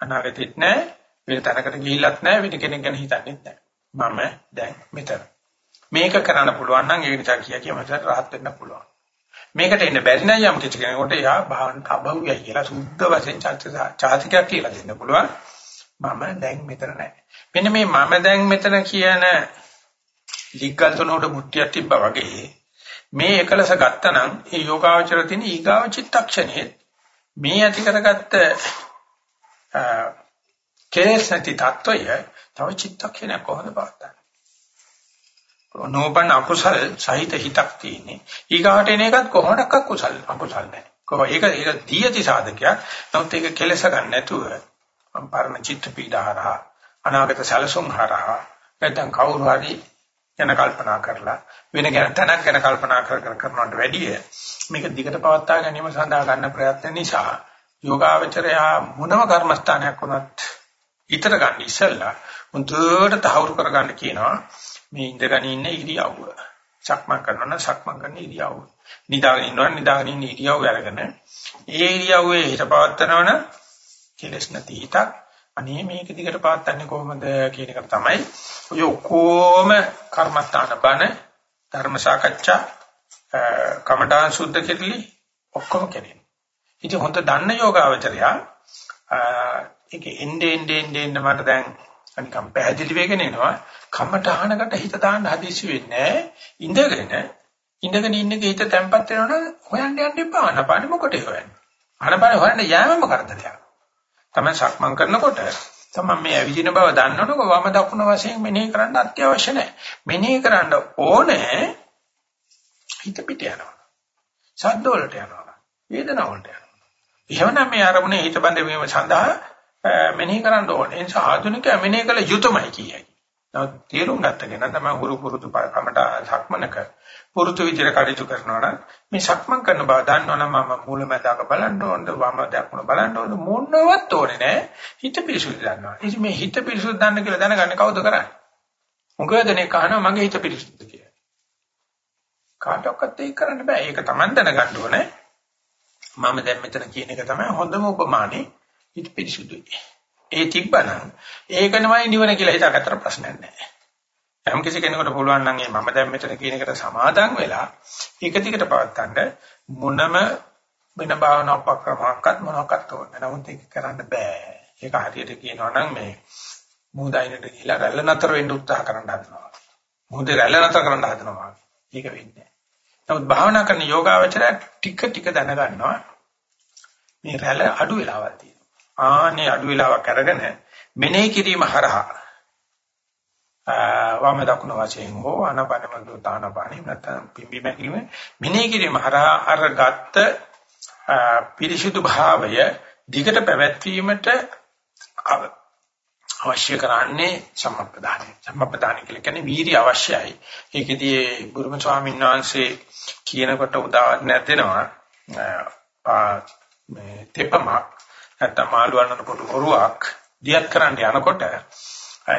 අනාගතෙත් නැහැ වෙන තැනකට ගිහිල්ලත් නැහැ වෙන කෙනෙක් ගැන හිතන්නෙත් නැහැ. මම දැන් මෙතන. මේක කරන්න පුළුවන් නම් ඒ නිසා කිය කිය මට rahat වෙන්න පුළුවන්. මේකට එන්න බැරි නම් යම් කිසි කෙනෙකුට යා භාවන අභව්‍යයි කියලා සුද්ධ වශයෙන් චාතිකයක් කියලා දෙන්න පුළුවන්. මම දැන් මෙතන නැහැ. මෙන්න මේ මම දැන් මෙතන කියන ලිග්ගල් තුනට මුට්ටියක් තිබ්බා වගේ මේ එකලස ගත්තනම් ඒ යෝගාවචර තියෙන ඊගාව චිත්තක්ෂණයේ මේ ඇති කරගත්ත කෙලෙස් නැති තත්වය තව චිත්තක්ෂණයක් කොහොමද පාත්තන්නේ නෝපන් අකුසල් සහිත හිතක් තියෙන්නේ. ඊගාට එන එකත් කොහොමඩක්ක කුසල් අකුසල් නැහැ. කොහොම ඒක ඒක දීයති සාධකයක්. නමුත් ඒක කෙලස ගන්න නැතුව පරණ චිත්ත පීඩහරහා අනාගත සැලසුම් හරහා නැත්නම් කවුරු හරි යන කල්පනා කරලා වෙන ගැන තැනක් ගැන කල්පනා කර කර කරනවට වැඩිය මේක දිගට පවත්වා ගැනීම සඳහා ගන්න ප්‍රයත්න නිසා යෝගාවචරය මොනම කර්මස්ථානයක් වුණත් ඊතර ගන්න ඉස්සෙල්ලා මුදුවට තහවුරු කරගන්න කියනවා මේ ඉඳගෙන ඉන්න ඉරියව්ව. සක්මන් කරනවා නම් සක්මන් කරන ඉරියව්ව. නිදාගෙන ඉන්නවා නිදාගෙන ඉන්න ඉරියව්ව අරගෙන ඒ ඉරියව්වේ හිත පවත්නවන කෙලස් නැති හිතක් අනේ මේක දිගට පවත්න්නේ කොහොමද කියන එක තමයි ඔය ඔක්කොම කර්මස්ථාන බණ ධර්ම සාකච්ඡා කමඨාන් සුද්ධ කෙරලි ඔක්කොම කෙරෙන. ඉතින් හොඳ දන්න යෝගාවචරයා ඒක එnde ende ende මට දැන් නිකම් පැහැදිලි වෙගෙන එනවා කමටහනකට හිත දාන්න හදිසි වෙන්නේ ඉඳගෙන ඉඳගෙන ඉන්නකේ හිත තැම්පත් වෙනවනම් හොයන්න යන්න එපා. අනපාන මොකටද හොයන්නේ? අනපාන හොයන්න යෑමම කරදරයක් තමයි සක්මන් කරනකොට තමයි මේ ඇවිදින බව දන්නකොට වම දකුණ වශයෙන් මෙනෙහි කරන්න අත්‍යවශ්‍ය නැහැ. මෙනෙහි කරන්න ඕනේ හිත පිට යනවා. ශබ්ද වලට යනවා. වේදනාව වලට යනවා. එහෙමනම් මේ අරමුණේ හිත බඳ වීම සඳහා මෙනෙහි කරන්න ඕනේ. ඒ නිසා ආධුනිකයා මෙනෙහි කළ යුතුයමයි කියයි. නමුත් තේරුම් ගත්තගෙන තමයි හුරු පුරුදු කමට සක්මනක පුරුදු විදිහට කටයුතු කරනවා නම් මේ සක්මන් කරන බව දන්නවනම් මම මූලමදාක බලන්න ඕනද වම දකුණ බලන්න ඕනද මොනවත් ඕනේ නැහැ. හිත පිරිසුදු දන්නවා. ඉතින් මේ හිත පිරිසුදු දන්න කියලා දැනගන්න කවුද කරන්නේ? මොකද දෙනේ කහනවා මගේ හිත පිරිසුදුද කියලා. කාටවත් ඒක කරන්න බෑ. ඒක Taman දැනගන්න ඕනේ. මම දැන් මෙතන කියන එක තමයි හොඳම උපමානේ. හිත පිරිසුදුයි. ඒ තිබ්බනම් ඒක නමයි නිවන කියලා හිතාගත්තට ප්‍රශ්නයක් නැහැ. යම් කිසි කෙනෙකුට පුළුවන් නම් මම දැන් මෙතන කියන එකට සමාදන් වෙලා ඒක දිගට පවත්තන්න මොනම වෙන භාවනා උපක්‍රමයක්වත් මොනවාක්වත් ඕනේ. නමුත් ඒක කරන්න බෑ. ඒක හරියට කියනවා නම් මේ මොහොතයිනට ගිහිලා රැල්ල නතර වෙන්න උත්සාහ කරන්න හදනවා. මොහොතේ රැල්ල නතර කරන්න හදනවා. ඒක වෙන්නේ නමුත් භාවනා කරන යෝගාවචරය ටික ටික දැනගන්නවා මේ රැළ අඩු වෙලාවක් තියෙනවා. ආනේ අඩු වෙලාවක් අරගෙන මෙනෙහි කිරීම හරහා වම දකුණ වශයෙන් හෝ අනපනමතු තානපාණි නැත්නම් පිම්බි මැකිලිම මෙනෙහි කිරීම හරහා අර ගත්ත පිරිසිදු භාවය දිගට පැවැත්වීමට අවශ්‍ය කරන්නේ සම්ප්‍රදානයි. සම්ප්‍රදාන කියලා කියන්නේ වීර්ය අවශ්‍යයි. ඒකෙදී ගුරුම ස්වාමීන් වහන්සේ කියනකොට උදාහරණයක් දෙනවා. මේ තෙපමක් නැත්නම් මාළු වන්නන පොඩු ඔරුවක් දියත් කරන්න යනකොට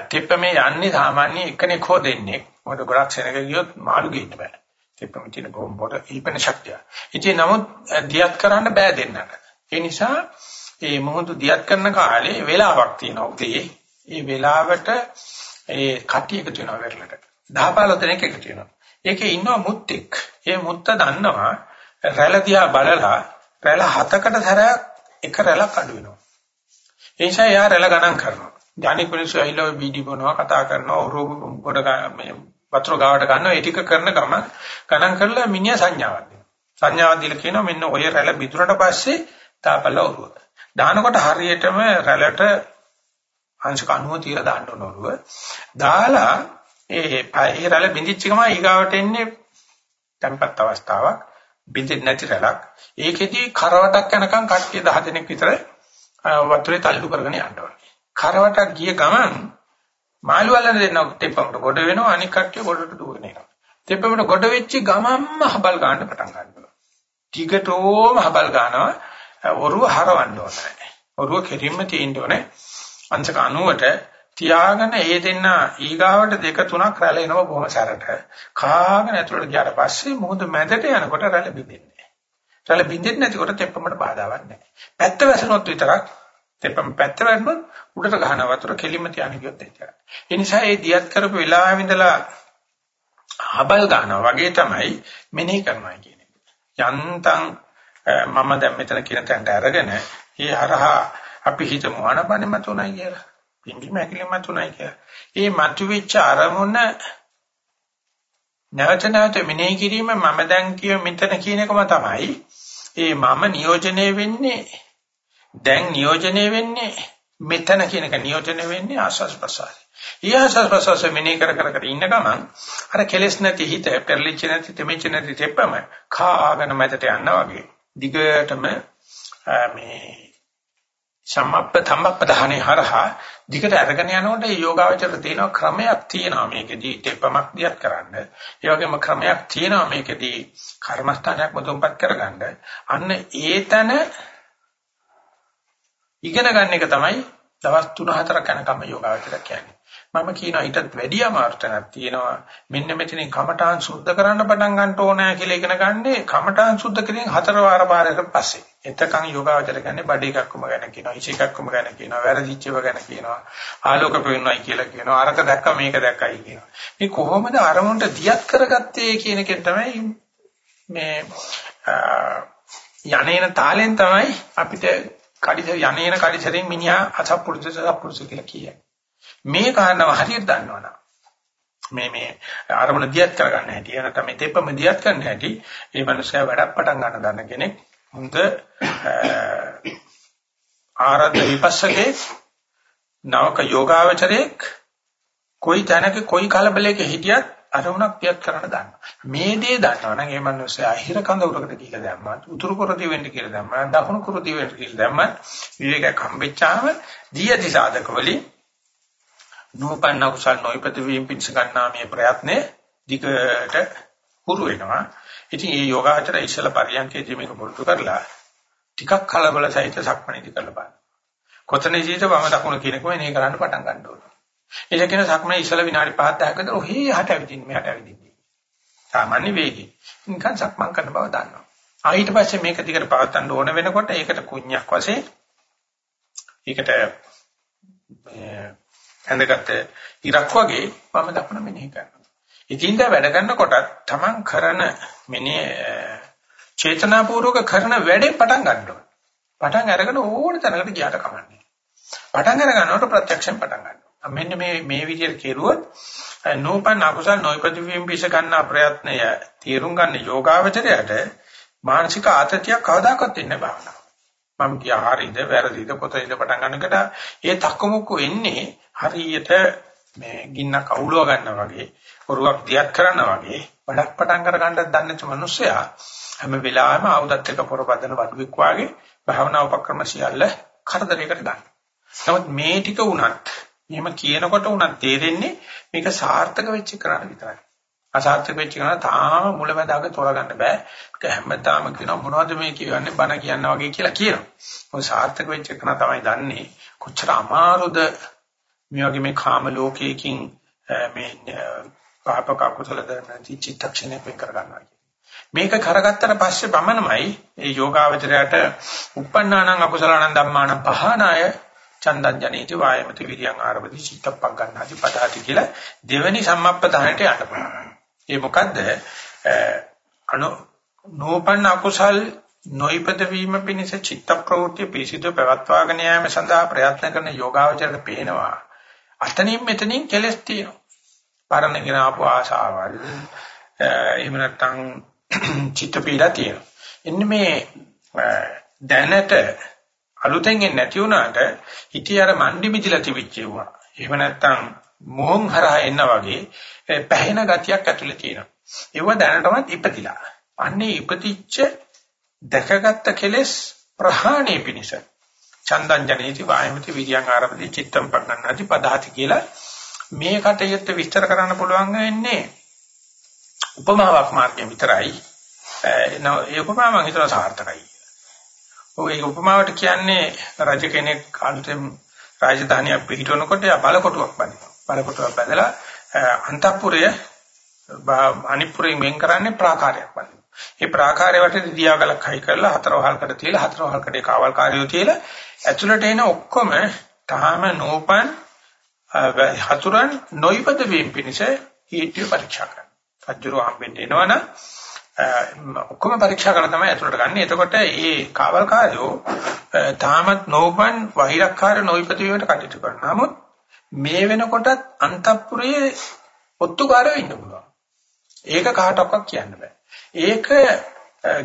තෙපමේ යන්නේ සාමාන්‍ය එකෙක් හෝ දෙන්නේ. මොකද ගොඩක් සෙනග ගියොත් මාළු ගේන්න බෑ. තෙපම තියෙන බොම්බට ඊපෙන ශක්තිය. ඉතින් නමුත් දියත් කරන්න බෑ දෙන්නට. ඒ නිසා මේ මොහොත දියත් කරන කාලේ වෙලාවක් තියෙනවා උදේ. ඒ වෙලාවට ඒ කටි එකතු වෙනවා වෙරළට. 10 15 දෙනෙක් එකතු වෙනවා. ඒකේ ඉන්නවා මුත්තෙක්. ඒ මුත්ත දන්නවා රැළ දිහා බලලා රැළ හතකට සැරයක් එක රැළක් අඩු වෙනවා. ඒ නිසා එයා රැළ ගණන් කරනවා. ඥානික මිනිස්සු ඇවිල්ලා වීඩියෝ කරනවා කතා කරනවා ඔරුව කොට මේ වතුර ගාවට ගන්නවා ඒ ටික කරන ගම ගණන් කරලා මිනිහා සංඥාවක් දෙනවා. සංඥාවක් දීලා කියනවා මෙන්න ඔය රැළ බිඳුරට පස්සේ තාපල ඔරුව. දානකොට හරියටම රැළට අංශක 90 තියලා දාන්න ඕන ඔරුව. දාලා ඒ ඒ රැළ බිඳිච්ච ගමන් ඊගාවට එන්නේ tempat අවස්ථාවක්. බින්දෙන්නේ නැති රැළක්. ඒකෙදි කරවටක් යනකම් කට්ටිය 10 දෙනෙක් විතර වතුරේ තල්ලු කරගෙන යන්න ඕනේ. කරවටක් ගිය ගමන් මාළු වලන දෙන්න තෙප්පමට ගොඩ වෙනවා අනික කට්ටිය ගොඩට දුවගෙන එනවා. තෙප්පමට ගොඩ වෙච්ච ගමන්ම හබල් ගන්න පටන් ගන්නවා. ටිකටෝම හබල් ගන්නවා ඔරුව හරවන්න ඕනේ. ඔරුව කෙලින්ම තියෙන්න ඕනේ. අංශක 90ට තියාගෙන ඒ දෙන්න ඊගාවට දෙක තුනක් රැළ එනවා බොහොම සැරට. කාගෙන ඇතුළට ගියාට පස්සේ මොහොත මැදට යනකොට රැළ බිඳෙන්නේ. රැළ බිඳෙන්නේ නැතිකොට තෙප්පමට බාධාවක් නැහැ. පැත්ත වැසුනොත් විතරක් තෙප්පම පැත්ත වැටුනොත් උඩට ගහන වතුර කෙලින්ම තියාගෙන ගියොත් එච්චරයි. ඒ නිසා ඒ දියත් කරපු වෙලාවෙ ඉඳලා හබල් ගන්නවා වගේ තමයි මෙනෙහි කරනවා කියන්නේ. යන්තම් මම දැන් මෙතන කියන තැනට අරගෙන ඒ හරහා අපි හිතමු අනබනෙම තුනයි කියලා. පිම්බි මැකිලිම තුනයි කියලා. ඒ මතුවෙච්ච අරමුණ නැවත නැවත මෙනෙහි කිරීම මම දැන් කිය මෙතන කියන එකම තමයි. ඒ මම නියෝජනය වෙන්නේ දැන් නියෝජනය වෙන්නේ මෙතන කියන එක නියෝජනය වෙන්නේ ආස්වාස් ප්‍රසාරය. ඊ ආස්වාස් ප්‍රසාරය මෙනෙහි කර කර කර ඉන්න ගමන් අර කෙලස් නැති හිත පෙරලිච්ච නැති තෙමිච්ච නැති තෙප්පම කාගෙන මැදට යනවා වගේ. දිගටම මේ සම්මප්ප ධම්මපදහනේ හරහා දිගට අරගෙන යනකොට මේ යෝගාවචර තියෙන ක්‍රමයක් තියෙනවා මේකෙදී තෙපමක් දියත් කරන්න. ඒ වගේම ක්‍රමයක් තියෙනවා මේකෙදී කර්මස්ථානයක් මුදුන්පත් කරගන්න. අන්න ඒතන ඉගෙන ගන්න එක තමයි දවස් 3-4 කනකම යෝගාවචර කියන්නේ. මම කියනවා ඊටත් වැඩි අමාරුතනක් තියෙනවා. මෙන්න මෙතනින් කමඨාන් සුද්ධ කරන්න පටන් ගන්න ඕනෑ කියලා ඉගෙන ගන්නේ කමඨාන් සුද්ධ කිරීම හතර වාර පාරකට පස්සේ. එතකන් යෝගාවචර කියන්නේ බඩ එකක්ම ගැන කියනවා, ඉච එකක්ම ගැන කියනවා, වැරදිච්චව ගැන කියනවා, ආලෝක පෙන්වයි කියලා කියනවා, අරක දැක්ක මේක දැක්කයි කියනවා. මේ කොහොමද අරමුණට දියත් කරගත්තේ කියන එකෙන් තමයි මේ යන්නේන තාලෙන් තමයි අපිට කඩිස යන්නේන කඩිසරෙන් මිනිහා අසත්පුරුෂ සත්පුරුෂ කියලා කියන්නේ. මේ කාරණාව හරියට දන්නවනම් මේ මේ ආරමුණ දියත් කරගන්න හැටි නැත්නම් මේ තෙප්පම දියත් කරන්න හැටි ඒ මනුස්සයා වැඩක් පටන් ගන්න දන්න කෙනෙක් හොඳ ආරද්ධ විපස්සකේ නවක යෝගාවචරයක් කොයි තැනක කොයි කලබලයක හිටියත් අරමුණක් දියත් කරන්න දන්නවා. මේ දේ දන්නවනම් ඒ මනුස්සයා අහිර කඳවුරකට කියලා දැම්මත් උතුරු කුරුදී වෙන්න කියලා දැම්මත් දකුණු කුරුදී වෙන්න කියලා දැම්මත් විවේකයක් හම්බෙච්චාම දී ඇති සාධක වලින් නූපන්න කුසල් නොයිපති වීම පිණිස ගන්නා මේ ප්‍රයත්නේ දිගට හුරු වෙනවා. ඉතින් මේ යෝගාචර ඉස්සල පරියන්කේදී මේක පුරුදු කරලා ටිකක් කලබල සහිත සක්මණේදී කරලා බලන්න. කොතනදීද වම දකුණ කියනකම එනේ කරන්න පටන් ගන්න ඕනේ. ඒක කියන සක්මනේ ඉස්සල විනාඩි 5 10කද ඔහේ හට ඇවිදින්න මෙහාට ඇවිදින්න. සාමාන්‍ය වේගي. නිකන් සක්මන් කරන බව දන්නවා. ආ ඊට පස්සේ මේක දිගට පවත්වන්න ඕන වෙනකොට ඒකට කුණ්‍යක් වශයෙන් ඒකට ඇඳගත්ත ඉරක් වගේ වම දකුණ මෙනෙහි කරනවා. ඉතින් දැන් වැඩ කරනකොට තමන් කරන මෙනේ චේතනාපූර්වක කරන වැඩේ පටන් ගන්න ඕනේ. පටන් අරගෙන ඕන තැනකට ගියාට කමන්නේ. පටන් අර ගන්නකොට ප්‍රත්‍යක්ෂයෙන් පටන් ගන්නවා. මෙන්න මේ මේ විදිහට කෙරුවොත් නූපන් අකුසල් නොයිපති වීම පිස ගන්න ප්‍රයත්නය තීරුම් ගන්න යෝගාවචරයට මානසික ආතතියක් කවදාකවත් ඉන්න බෑ. මම කියා හරිද වැරදිද කොතනද පටන් ගන්නකට ඒ තක්කමුක්කු එන්නේ හරියට මේ ගින්නක් අවුලව ගන්නවා වගේ පොරුවක් දියත් කරනවා වගේ වැඩක් පටන් කර ගන්නත් දන්නේ නැති මිනිස්සයා හැම වෙලාවෙම ආයුධත් එක්ක පොරපදන වඩුවෙක් වාගේ භාවනා උපක්‍රම සියල්ල කරදරයකට ගන්න. නමුත් මේ ටික උනත් එහෙම කියනකොට උනත් තේරෙන්නේ මේක සාර්ථක වෙච්ච කරණ විතරයි. අසාර්ථක වෙච්ච කරණ තාම මුලැමැදාක තෝරගන්න බෑ. ඒක හැමදාම කියනවා මොනවද මේ කියන්නේ බන කියන්න වගේ කියලා කියනවා. මොකද සාර්ථක වෙච්ච කරණ තමයි දන්නේ කොච්චර අමාරුද මේ වගේ මේ කාම ලෝකයකින් මේ පාපක කුසල දරන චිත්තක්ෂණය වෙන් කරගන්නවා. මේක කරගත්තට පස්සේ පමණමයි ඒ යෝගාවචරයට uppannānaṁ akusalaṇaṁ dhammānaṁ පහනාය චන්දං ජනේති වායමති විරියං ආරබති චිත්තප්පං ගන්නාති පදාති කියලා දෙවෙනි සම්මප්පදානට යන්න පුළුවන්. ඒ මොකද්ද? අනු නෝපන්න අකුසල් නොයිපද වීම පිණිස චිත්ත ප්‍රවෘත්ති පිසිදු පැවැත්වාගෙන යාම සඳහා ප්‍රයත්න කරන යෝගාවචරයට පේනවා. අතනින් මෙතනින් කෙලස් තියෙනවා. පරණගෙන ආපු ආශාවල් එහෙම නැත්නම් චිත්ත පීඩා තියෙනවා. එන්නේ මේ දැනට අලුතෙන් එන්නේ නැති වුණාට හිතේ අර මණ්ඩි මිදිලා තිබිච්චේවා. එහෙම නැත්නම් මොහොන් හරහා එන්න වගේ පැහැෙන ගතියක් ඇතුලේ තියෙනවා. ඒව දැනටමත් ඉපතිලා. අන්නේ ඉපතිච්ච දැකගත්ත කෙලෙස් ප්‍රහාණය පිණිස චන්දං ජනේති වායමති විරියං ආරම්භති චිත්තම් පග්ගණ්ණාති පදාති කියලා මේ කටයුත්ත විස්තර කරන්න පුළුවන් වෙන්නේ උපමාවක් මාර්ගයෙන් විතරයි. ඒ උපමාව මම හිතනවා සාර්ථකයි. ඔය උපමාවට කියන්නේ රජ කෙනෙක් අලුතෙන් රාජධානියක් පිහිටවනකොට යා බලකොටුවක් බඳිනවා. බලකොටුවක් බඳලා අන්තපුරය අනිපුරයෙන් වෙන් කරන්නේ ප්‍රාකාරයක් බඳිනවා. ඒ ප්‍රාකාරය වටේ දියාගලක් හයි කරලා හතර වහල්කට තියලා හතර වහල්කඩේ කාවල්කාරයෝ තියලා ඇතුළට එන ඔක්කොම තාම නෝපන් හතුරන් නොයිපද වීම පිණිස හේතු පරීක්ෂා කරනවා. රජුර හම්බෙන්න එනවනම් ඔක්කොම පරීක්ෂා කරලා තමයි ඇතුළට ගන්න. එතකොට මේ කාවල්කාරයෝ තාමත් නෝබන් වෛරක්කාර නොයිපති වීමට කටයුතු කරනවා. නමුත් මේ වෙනකොටත් අන්තපුරයේ ඔත්තුකාරයෝ ඉන්න පුළුවන්. ඒක කාටවත් කියන්න බෑ. ඒක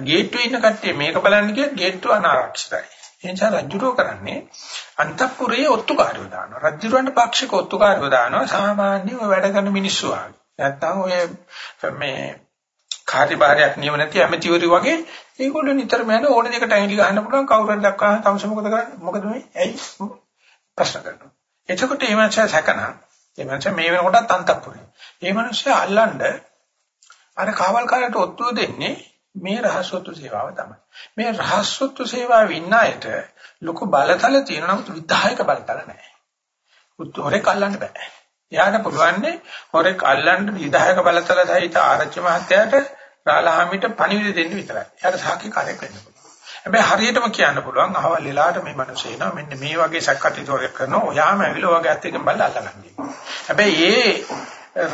ගේට්ටුවේ ඉන්න කට්ටිය මේක බලන්න ගියත් ගේට්ටුව අනාරක්ෂිතයි. ඒ නිසා රජුරෝ කරන්නේ අන්තපුරයේ ඔත්තුකාරයෝ දානවා. රජුරවන්ට පාක්ෂික ඔත්තුකාරයෝ දානවා. සාමාන්‍ය වැඩ කරන මිනිස්සු ආගේ. නැත්තම් ඔය මේ කාර්යභාරයක් නියම නැති ඇමතිවරු වගේ ඒගොල්ලෝ නිතරම යන ඕන දෙයකට ඇඟිලි ගහන්න පුළුවන් කවුරුන් දක්වා තමස මොකද කරන්නේ මොකද මේ ඇයි ප්‍රශ්න කරනවා එතකොට මේ මනුස්සයා සැකන මේ මනුස්සයා මේ වෙනකොටත් අන්තපුරේ මේ මනුස්සයා අල්ලන්න අර කාවල්කාරයට ඔත්තුව දෙන්නේ මේ රහස්සොත්තු සේවාව තමයි මේ රහස්සොත්තු සේවාව ඉන්න අයට ලොකු බලතල තියෙනවා නමුත් විධායක බලතල නැහැ උත්තරේ කල්ලන්න බෑ එයාට පුළුවන් හොරෙක් අල්ලන්න විධායක බලතල සහිත ආරච්චි මහත්තයාට රාලහාමිට පණිවිඩ දෙන්න විතරයි. එයාට සාක්ෂිකාරයක් වෙන්න පුළුවන්. හැබැයි හරියටම කියන්න පුළුවන් අහවල් වෙලාවට මේ මිනිස්සු එනවා මෙන්න මේ වගේ සක්කටිතෝරයක් කරනවා. ඔයාම ඇවිල්ලා වගේ අත් එකෙන් බලලා අල්ලගන්නේ. හැබැයි ඒ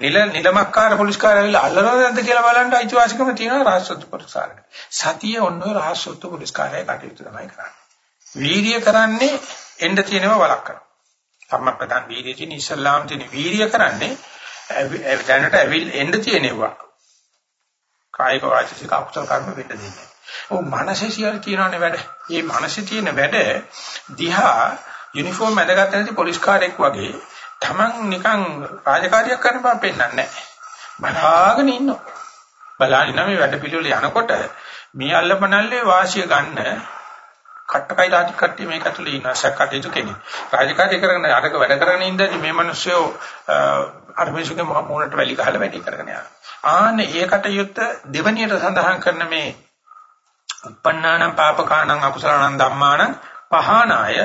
නිල නිලමක්කාර පොලිස්කාර ඇවිල්ලා අල්ලනවද නැද්ද කියලා බලන්න අයිතිවාසිකම තියෙනවා රහස්සොත්තු පොලිස්කාරට. සතිය ඔන්න ඔය රහස්සොත්තු පොලිස්කාරය කටයුතු තමයි කරන්නේ. වීර්ය කරන්නේ එන්න තියෙනවා වලක් කරනවා. සම්මප්පදන් වීර්යය තියෙන ඉස්ලාම් තියෙන වීර්ය කරන්නේ දැනට ඇවිල් එන්න තියෙනවා. කායික වාචික අකුසල කර්ම වෙන්න දෙන්නේ. ඔව් මනසේ සියල් කියනවනේ වැඩ. මේ මනසේ තියෙන වැඩ දිහා යුනිෆෝම් ඇඳගත්ත නැති පොලිස් කාර්යයක් වගේ Taman නිකන් රාජකාරියක් කරන බව පෙන්වන්නේ නැහැ. බලාගෙන ඉන්නවා. බලාගෙන මේ වැඩ පිළිවෙල යනකොට මේ අල්ලපනල්ලේ වාසිය ගන්න කට්ටකයි රාජ කට්ටිය මේක ඇතුලේ ඉන්න සැකටේතු කෙනෙක්. රාජකාරිය කරගෙන අරක වැඩ කරගෙන ඉඳදී මේ මිනිස්සු අර මිනිස්සුගේ මොනට වැලි ගහලා වැඩි කරගෙන යනවා. ආන්නේ ඒකට යුත් දෙවණියට සඳහන් කරන මේ uppannānaṁ pāpakānaṁ akusalaṇaṁ dhammānaṁ පහනාය.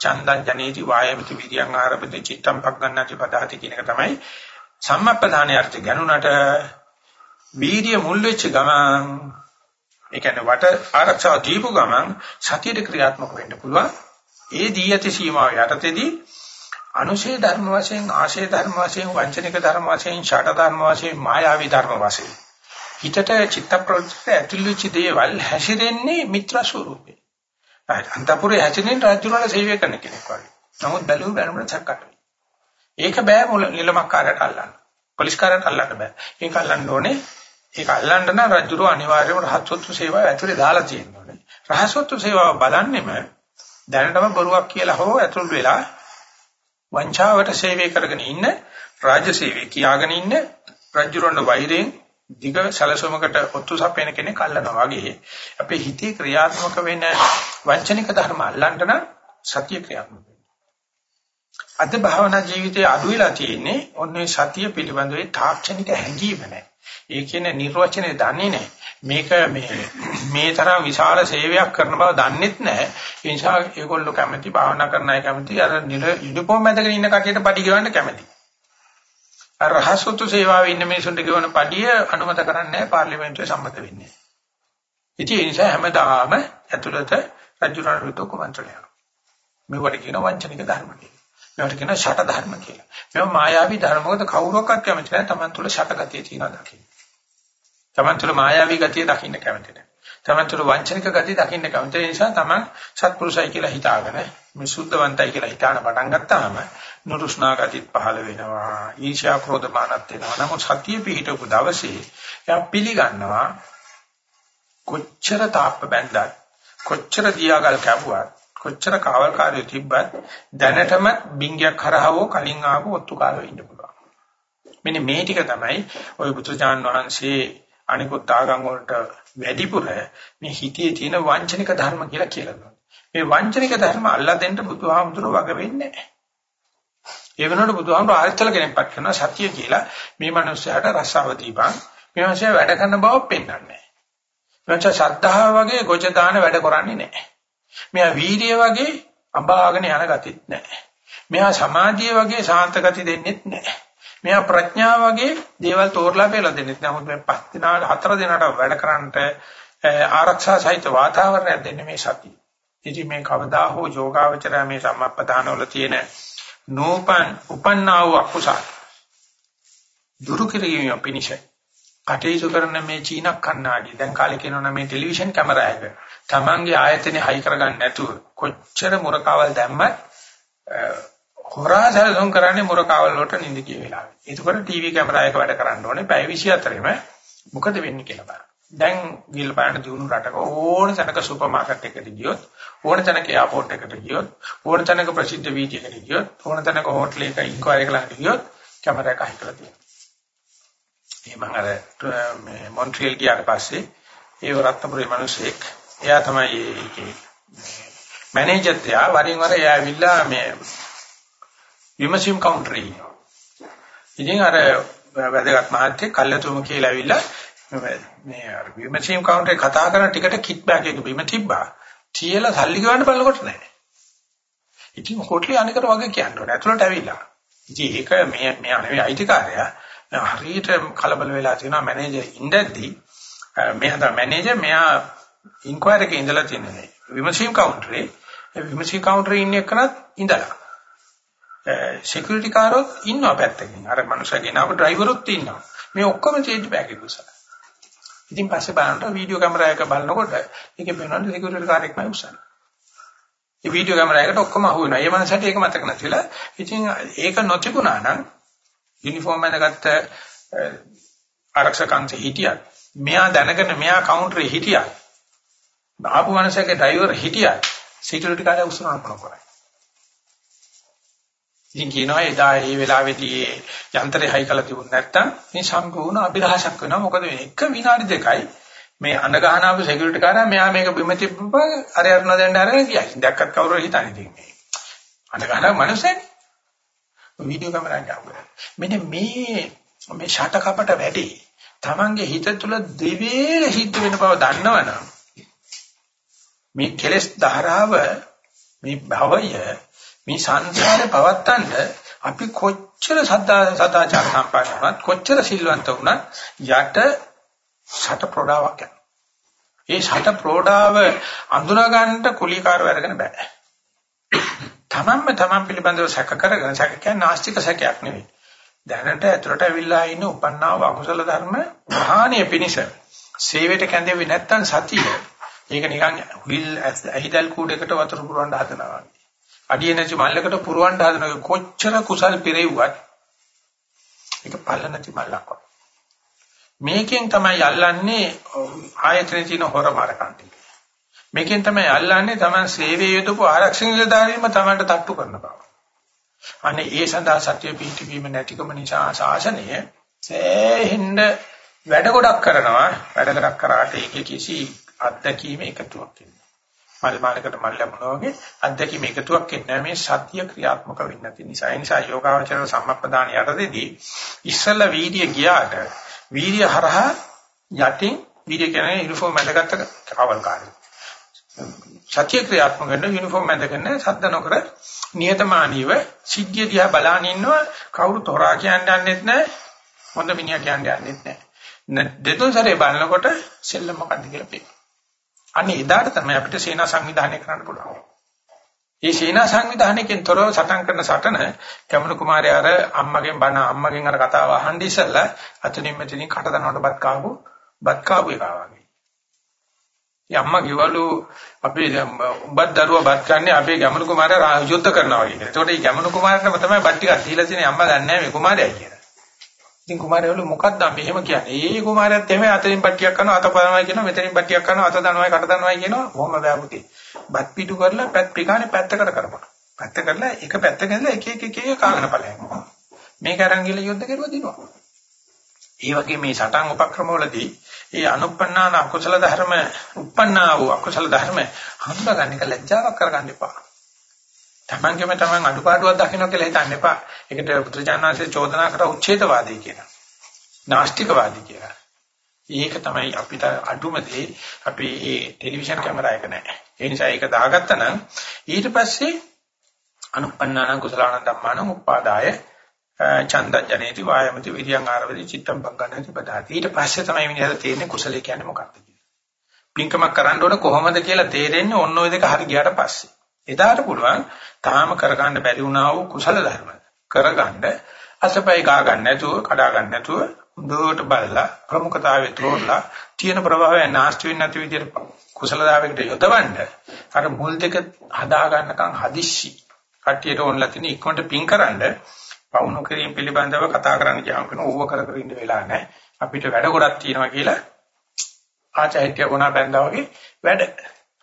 චන්දං ජනේති වායමති විරියං ආරබති චිත්තං පග්ගණ්ණාති පදාති කියන එක තමයි සම්මප්පදානයේ අර්ථ ගණුණට වීර්ය මුල් වෙච්ච ගමන් ඒ කියන්නේ වට ආරක්ෂාව දීපු ගමන් සතියට ක්‍රියාත්මක වෙන්න පුළුවන්. ඒ දී ඇති සීමාව යටතේදී අනුශේ ධර්ම වශයෙන් ආශේ ධර්ම වශයෙන් වංචනික ධර්ම වශයෙන් ඡාට ධර්ම වශයෙන් මායාවී ධර්ම වශයෙන් හිතට චිත්ත ප්‍රවෘත්ති ඇතුළු වෙච්ච දේවල් හැසිරෙන්නේ මිත්‍ර ස්වරූපේ. අන්තපුරේ හැසිරෙන රාජ්‍යවල සේවය කරන කෙනෙක් වගේ. නමුත් බැලුව බැලුමට චක්කට. ඒක බෑ නිලමක්කාරයට අල්ලන්න. පොලිස්කාරයට අල්ලන්න බෑ. ඒක අල්ලන්න ඕනේ. ඒක අල්ලන්න නම් රජුරු අනිවාර්යයෙන්ම රහත්වත්ව සේවාව ඇතුලේ දාලා තියෙන්න ඕනේ. රහත්වත්ව සේවාව බලන්නෙම දැනටම බොරුවක් කියලා හෝ ඇතුල් වෙලා වංචාවට සේවය කරගෙන ඉන්න රාජ්‍ය සේවය කියාගෙන ඉන්න රජුරණ වෛරයෙන් දිග සැලසුමකට ඔත්තු සපේන කෙනෙක් අල්ලනවා වගේ අපේ හිතේ ක්‍රියාත්මක වෙන වංචනික ධර්ම අල්ලන්න නම් සතිය ක්‍රියාත්මක අද භාවනා ජීවිතයේ අඩු වෙලා තියෙන්නේ ඔන්නේ සතිය පිළිබඳව තාක්ෂණික හැඟීම නැහැ. ඒ කියන්නේ නිර්වචනය දන්නේ නැහැ. මේක මේ මේ තරම් විශාල සේවයක් කරන බව දන්නෙත් නැහැ. ඒ නිසා ඒගොල්ලෝ කැමති භාවනා කරන අය කැමති අර නිල යුනිෆෝම් මැදගෙන ඉන්න කටියට පඩි ගෙවන්න කැමති. අර රහසොතු සේවාවේ ඉන්න මිනිසුන්ට ගෙවන පඩිය අනුමත කරන්නේ නැහැ පාර්ලිමේන්තුවේ සම්මත වෙන්නේ. ඉතින් ඒ නිසා හැමදාම ඇතුළත රජුරණ රුතු කුමන්ත්‍රණය. මේවට කියන වංචනික ධර්ම කියලා. මේවට කියන ෂට ධර්ම කියලා. මේවා මායාවී ධර්ම. මොකද කවුරක්වත් කැමති නැහැ Taman තුල ෂට ගතිය තියෙනවා දකින්න. Taman තුල මායාවී ගතිය දකින්න කැමති නැහැ. Taman තුල වංචනික ගතිය දකින්න කැමති නිසා Taman සත්පුරුෂයි කියලා හිතාගෙන මේ සුද්ධවන්තයි කියලා හිතාන පටන් ගත්තාම නුරුස්නා ගතිත් පහළ වෙනවා. ඊර්ෂ්‍යා ක්‍රෝධ මානත් වෙනවා. නමුත් සතිය පිහිටපු දවසේ එයා පිළිගන්නවා කොච්චර තාප්ප බැන්දත් කොච්චර දියාගල් කැපුවත් කොච්චර කාවල්කාරයෝ තිබ්බත් දැනටම බින්ගයක් හරහවෝ කලින් ආපු ඔත්තුකාරයෝ ඉන්න පුළුවන්. මෙන්න මේ ටික තමයි ওই බුදුචාන් වහන්සේ අනිකුත් ආගම් වලට වැඩිපුර මේ හිතේ තියෙන වංචනික ධර්ම කියලා කියලා දුන්නා. මේ වංචනික ධර්ම අල්ලා දෙන්න බුදුහාමුදුරුවෝ වග වෙන්නේ නැහැ. ඒ වෙනකොට බුදුහාමුදුරුවෝ ආයතල කෙනෙක්පත් කරන සත්‍ය කියලා මේ මිනිස්යාට රසාව දීපන්. මේ මිනිස්යා වැඩ කරන බව පෙන්වන්නේ නැහැ. මිනිස්යා ශ්‍රද්ධාව වගේ ගොජ දාන වැඩ කරන්නේ නැහැ. මෙයා වීර්ය වගේ අඹාගෙන යන ගතිත් නැහැ. මෙයා සමාධිය වගේ සාන්ත ගති දෙන්නෙත් නැහැ. මෙයා ප්‍රඥාව වගේ දේවල් තෝරලා බෙලා දෙන්නෙත් නැහැ. මොකද මේ පස් දිනාට හතර දිනාට වැඩ කරන්නට ආරක්ෂා සහිත වාතාවරණයක් දෙන්නේ මේ සතිය. ඉතින් මේ කවදා හෝ යෝගාවචරය මේ සම්මප්පදාන වල තියෙන නෝපන් උපන්නා වූ අකුසල. දුරු කිරීම පිණිස කටයුතු කරන මේ චීන කන්නාඩි දැන් කාලේ කියනවා මේ ටෙලිවිෂන් කැමරා එක. තමන්ගේ ආයතනේ හයි කරගන්න නැතුව කොච්චර මුරකාවල් දැම්මත් හොරා සැලසුම් කරන්නේ මුරකාවල් වලට නිඳ කිය වෙලාවේ. ඒකවල ටීවී කැමරා එක වැඩ කරන්න ඕනේ. පැය 24ෙම මොකද වෙන්නේ කියලා බලන්න. දැන් ගිල් පාන දිනු රටක ඕන තැනක සුපර් මාකට් එකකට ගියොත් ඕන තැනක එයාපෝට් එකට ගියොත් ඕන තැනක ප්‍රසිද්ධ වීදියකට ගියොත් ඕන තැනක හෝටල් එක ඉන්ක්වයරි කරලා ගියොත් කැමරා එක හයි කරලා තියෙනවා. මේ මම අර මේ මොන්ට්‍රියල් ගියාට පස්සේ ඒ රත්නපුරේ මිනිස්සෙක් එයා තමයි ඒකේ මැනේජර් තියා වරින් වර එයා ඇවිල්ලා මේ විමසීම් කවුන්ටර් එකේ. ඉතින් අර වැදගත් මහත්තයෙක් කල්ලාතුම කියලා ඇවිල්ලා මේ අර විමසීම් කවුන්ටරේ කතා කරන ටිකට කිට් බෑග් එක බිම තිබ්බා. තියලා සල්ලි ගවන්න බලනකොට නැහැ. ඉතින් හොටලේ අනිකට වගේ කියන්න ඕනේ. ඇතුළට ඇවිල්ලා. ඉතින් ඒක මේ මෙයා නෙවෙයි අයිතිකාරයා. හරියට කලබල වෙලා තියෙනවා මැනේජර් ඉඳද්දි මෙයා තමයි මැනේජර් මෙයා ඉන්ක්වයරි එකේ ඉඳලා තියෙන්නේ. විමසීම් කවුන්ටරේ විමසීම් කවුන්ටරේ ඉන්න එකනත් ඉඳලා. සිකියුරිටි කාරොත් ඉන්නවා පැත්තකින්. අර මනුස්සයගේ නාම ඩ්‍රයිවරුත් ඉන්නවා. මේ ඔක්කොම චේන්ජ් බෑග් එක උසලා. ඉතින් පස්සේ බලනකොට වීඩියෝ කැමරා එක බලනකොට ඒකේ පේනවා සිකියුරිටි කාර්යයක් නෑ උසලා. ඒ වීඩියෝ කැමරා එකට ඔක්කොම අහු වෙනවා. ඒ මනසට ඒක මතක නැතිලා. ඉතින් ඒක නොතිබුණා නම් යුනිෆෝම් එකකට ආරක්ෂකයන්ට හිටියත් මෙයා දැනගෙන මෙයා කවුන්ටරේ හිටියත් ආපු මනසගේ ඩ්‍රයිවර් හිටියත් සිකියුරිටි කාර්යය උස්සනවා කරා. ඉතින් කියනවා එදා මේ වෙලාවේදී යන්ත්‍රය හයි කළා තිබුණ නැත්තම් මේ සම්පූර්ණ අභිරහසක් වෙනවා. මොකද එක විනාඩි දෙකයි මේ අඳ ගහන ආපු සිකියුරිටි කාර්යය මෙයා මේක බිම තිබ්බ අර අරන දෙන්න අරගෙන ගියා. දැක්කත් කවුරු හිතන්නේ ඉතින්. අඳ ගහන මනුස්සයනේ. වීඩියෝ කැමරාවෙන් ගාවා. මෙන්න මේ මේ ෂට කපට වැඩි. Tamange හිත තුළ දෙවේල සිද්ධ වෙන බව දන්නවනම් මේ කෙලස් ධාරාව මේ භවය මේ සංසාරේ පවත්තන්න අපි කොච්චර සදා සදාචාර සම්පන්නවත් කොච්චර සිල්වන්ත වුණත් යට ෂට ප්‍රෝඩාවක් යනවා. ඒ ෂට ප්‍රෝඩාව අඳුනා ගන්නට කුලීකාර වැඩගෙන බෑ. තමන්ම තමන් පිළිබඳව සැක කරගෙන සැක කියන්නේ නාස්තික සැකයක් නෙවෙයි. දැනට ඇතුළට ඇවිල්ලා ඉන්න උපන්නාව අකුසල ධර්ම ප්‍රහාණය පිණිස සේවයට කැඳෙවි නැත්තම් සතිය. ඒක නිකන් හුල් ඇහිදල් කූඩේකට වතුර පුරවන්න හදනවා වගේ. අඩිය නැති මල්ලකට පුරවන්න හදන කොච්චර කුසල් පෙරෙව්වත් ඒක පල්ල නැති මල්ලක් වගේ. මේකෙන් තමයි අල්ලන්නේ ආයතනයේ තියෙන හොර මාරකන්ති. මේකෙන් තමයි අල්ලන්නේ Taman සේවයේ යොදපු ආරක්ෂක නිලධාරීන්ම Tamanට තට්ටු කරන බව. අනේ ඒ සඳහා සත්‍ය පිහිටවීම නැතිකම නිසා ශාසනය සෑහෙන්න වැඩ ගොඩක් කරනවා වැඩ ගොඩක් කරාට ඒකේ කිසි අත්දැකීම එකතුවක් වෙන්නේ. මල් මාලකට මල් ලැබුණා වගේ අත්දැකීම එකතුවක් වෙන්නේ මේ සත්‍ය ක්‍රියාත්මක වෙන්නේ නැති නිසා. ඒ නිසා යෝගාවචර සම්මප්පදාන යටතේදී ඉස්සල්ලා වීර්ය ගියාට වීර්ය හරහා යටින් වීර්ය කියන්නේ යුනිෆෝම් ඇඳගත්ත කවල්කාරය. සත්‍ය ක්‍රියාත්මක වෙන යුනිෆෝම් ඇඳගෙන සද්ද නොකර නියතමානීව සිද්ධිය දිහා බලාගෙන ඉන්නවා කවුරුත් හොරා කියන්නේ යන්නෙත් නැහැ හොඳ මිනිහා කියන්නේ යන්නෙත් නැහැ. දෙතුන් සැරේ බලනකොට සෙල්ලම මොකද්ද කියලා පේනවා. අනේ එදාට තමයි අපිට සේනා සංවිධානය කරන්න පුළුවන්. මේ සේනා සංවිධානයකින් තොරව සටන් කරන සටන කැමණු කුමාරයා අර අම්මගෙන් බණ අම්මගෙන් අර කතාව අහන්න ඉස්සෙල්ලා අතනින් මෙතනින් කට දනවට බත් කාපු බත් කාපු එකා වගේ. ඒ අම්මා කිව්වලු අපේ උඹත් දරුවා බත් කන්නේ අපේ ගැමණු කුමාරයා යුද්ධ කරනවා වගේ. ඒකට මේ ගැමණු කුමාරයාටම තමයි බත් ටිකක් දීලා තියෙන්නේ අම්මා දන්නේ නැහැ මේ කුමාරයා කියලා. ඉතින් කුමාරයවලු මොකක්ද අපි එහෙම කියන්නේ? ඒ කුමාරයාත් එහෙම අතරින් පට්ටියක් කරනවා අත පනවයි කියනවා මෙතනින් පට්ටියක් කරනවා අත දනවයි කට දනවයි කියනවා කොහොම බෑපුතේ. බත් පිටු කරලා පැත් පිකානේ පැත්තකට කරපන්. පැත්ත කරලා එක පැත්තකින්ද එක එක එක එක කාගෙන ඵලයක්. මේක අරන් ගිහලා යුද්ධ කරුවා දිනවා. ඒ වගේ මේ සටන් උපක්‍රමවලදී ඒ අනුප්පන්නාන අකුසල ධර්ම උප්පන්නා වූ අකුසල ධර්ම හඳුනාගන්න එක ලැජ්ජාවක් කරගන්න එපා. තමන්ගෙම තමන් අඩුපාඩුවක් දකින්න කියලා හිතන්න එපා. ඒකට පුත්‍රජානනාංශය චෝදනා කර උච්ඡේදවාදී කියලා. නාස්තිකවාදී කියලා. ඒක තමයි අපිට අඩුම දේ අපි මේ ටෙලිවිෂන් කැමරා එක නැහැ. ඒ නිසා ඒක දාගත්තා නම් ඊට පස්සේ අනුපන්නාන කුසලාන ධම්මාන උපාදාය ඡන්ද ජනේති වායමති විරියං ආරවති චිත්තම් පංගණති පදාති. ඊට පස්සේ තමයි මිනිහට තේරෙන්නේ කුසලයේ කියන්නේ මොකක්ද කියලා. පින්කමක් කරන්න ඕන කොහොමද කියලා තේරෙන්නේ ඔන්න ඔය දෙක හරි ගියාට පස්සේ. එදාට පුළුවන් තාම කරගන්න බැරි වුණා වූ කුසල ධර්ම කරගන්න. අසපයි ගා ගන්න නැතුව කඩා ගන්න නැතුව හොඳට බලලා ප්‍රමුඛතාවය තෝරලා තියෙන ප්‍රභාවය නැස්ති වෙන්නේ නැති විදිහට කුසල දායකට යොදවන්න අර මුල් දෙක හදා ගන්නකම් හදිස්සි. කට්ටියට ඕනලා තියෙන ඉක්මනට පින් කරන්න. පවුණු කිරීම පිළිබඳව කතා කරන්න කියනවා කියන ඕව කර කර ඉන්න වෙලා නැහැ. අපිට වැඩ ගොඩක් තියෙනවා කියලා ආචාර්ය ගුණා බැඳා වගේ වැඩ.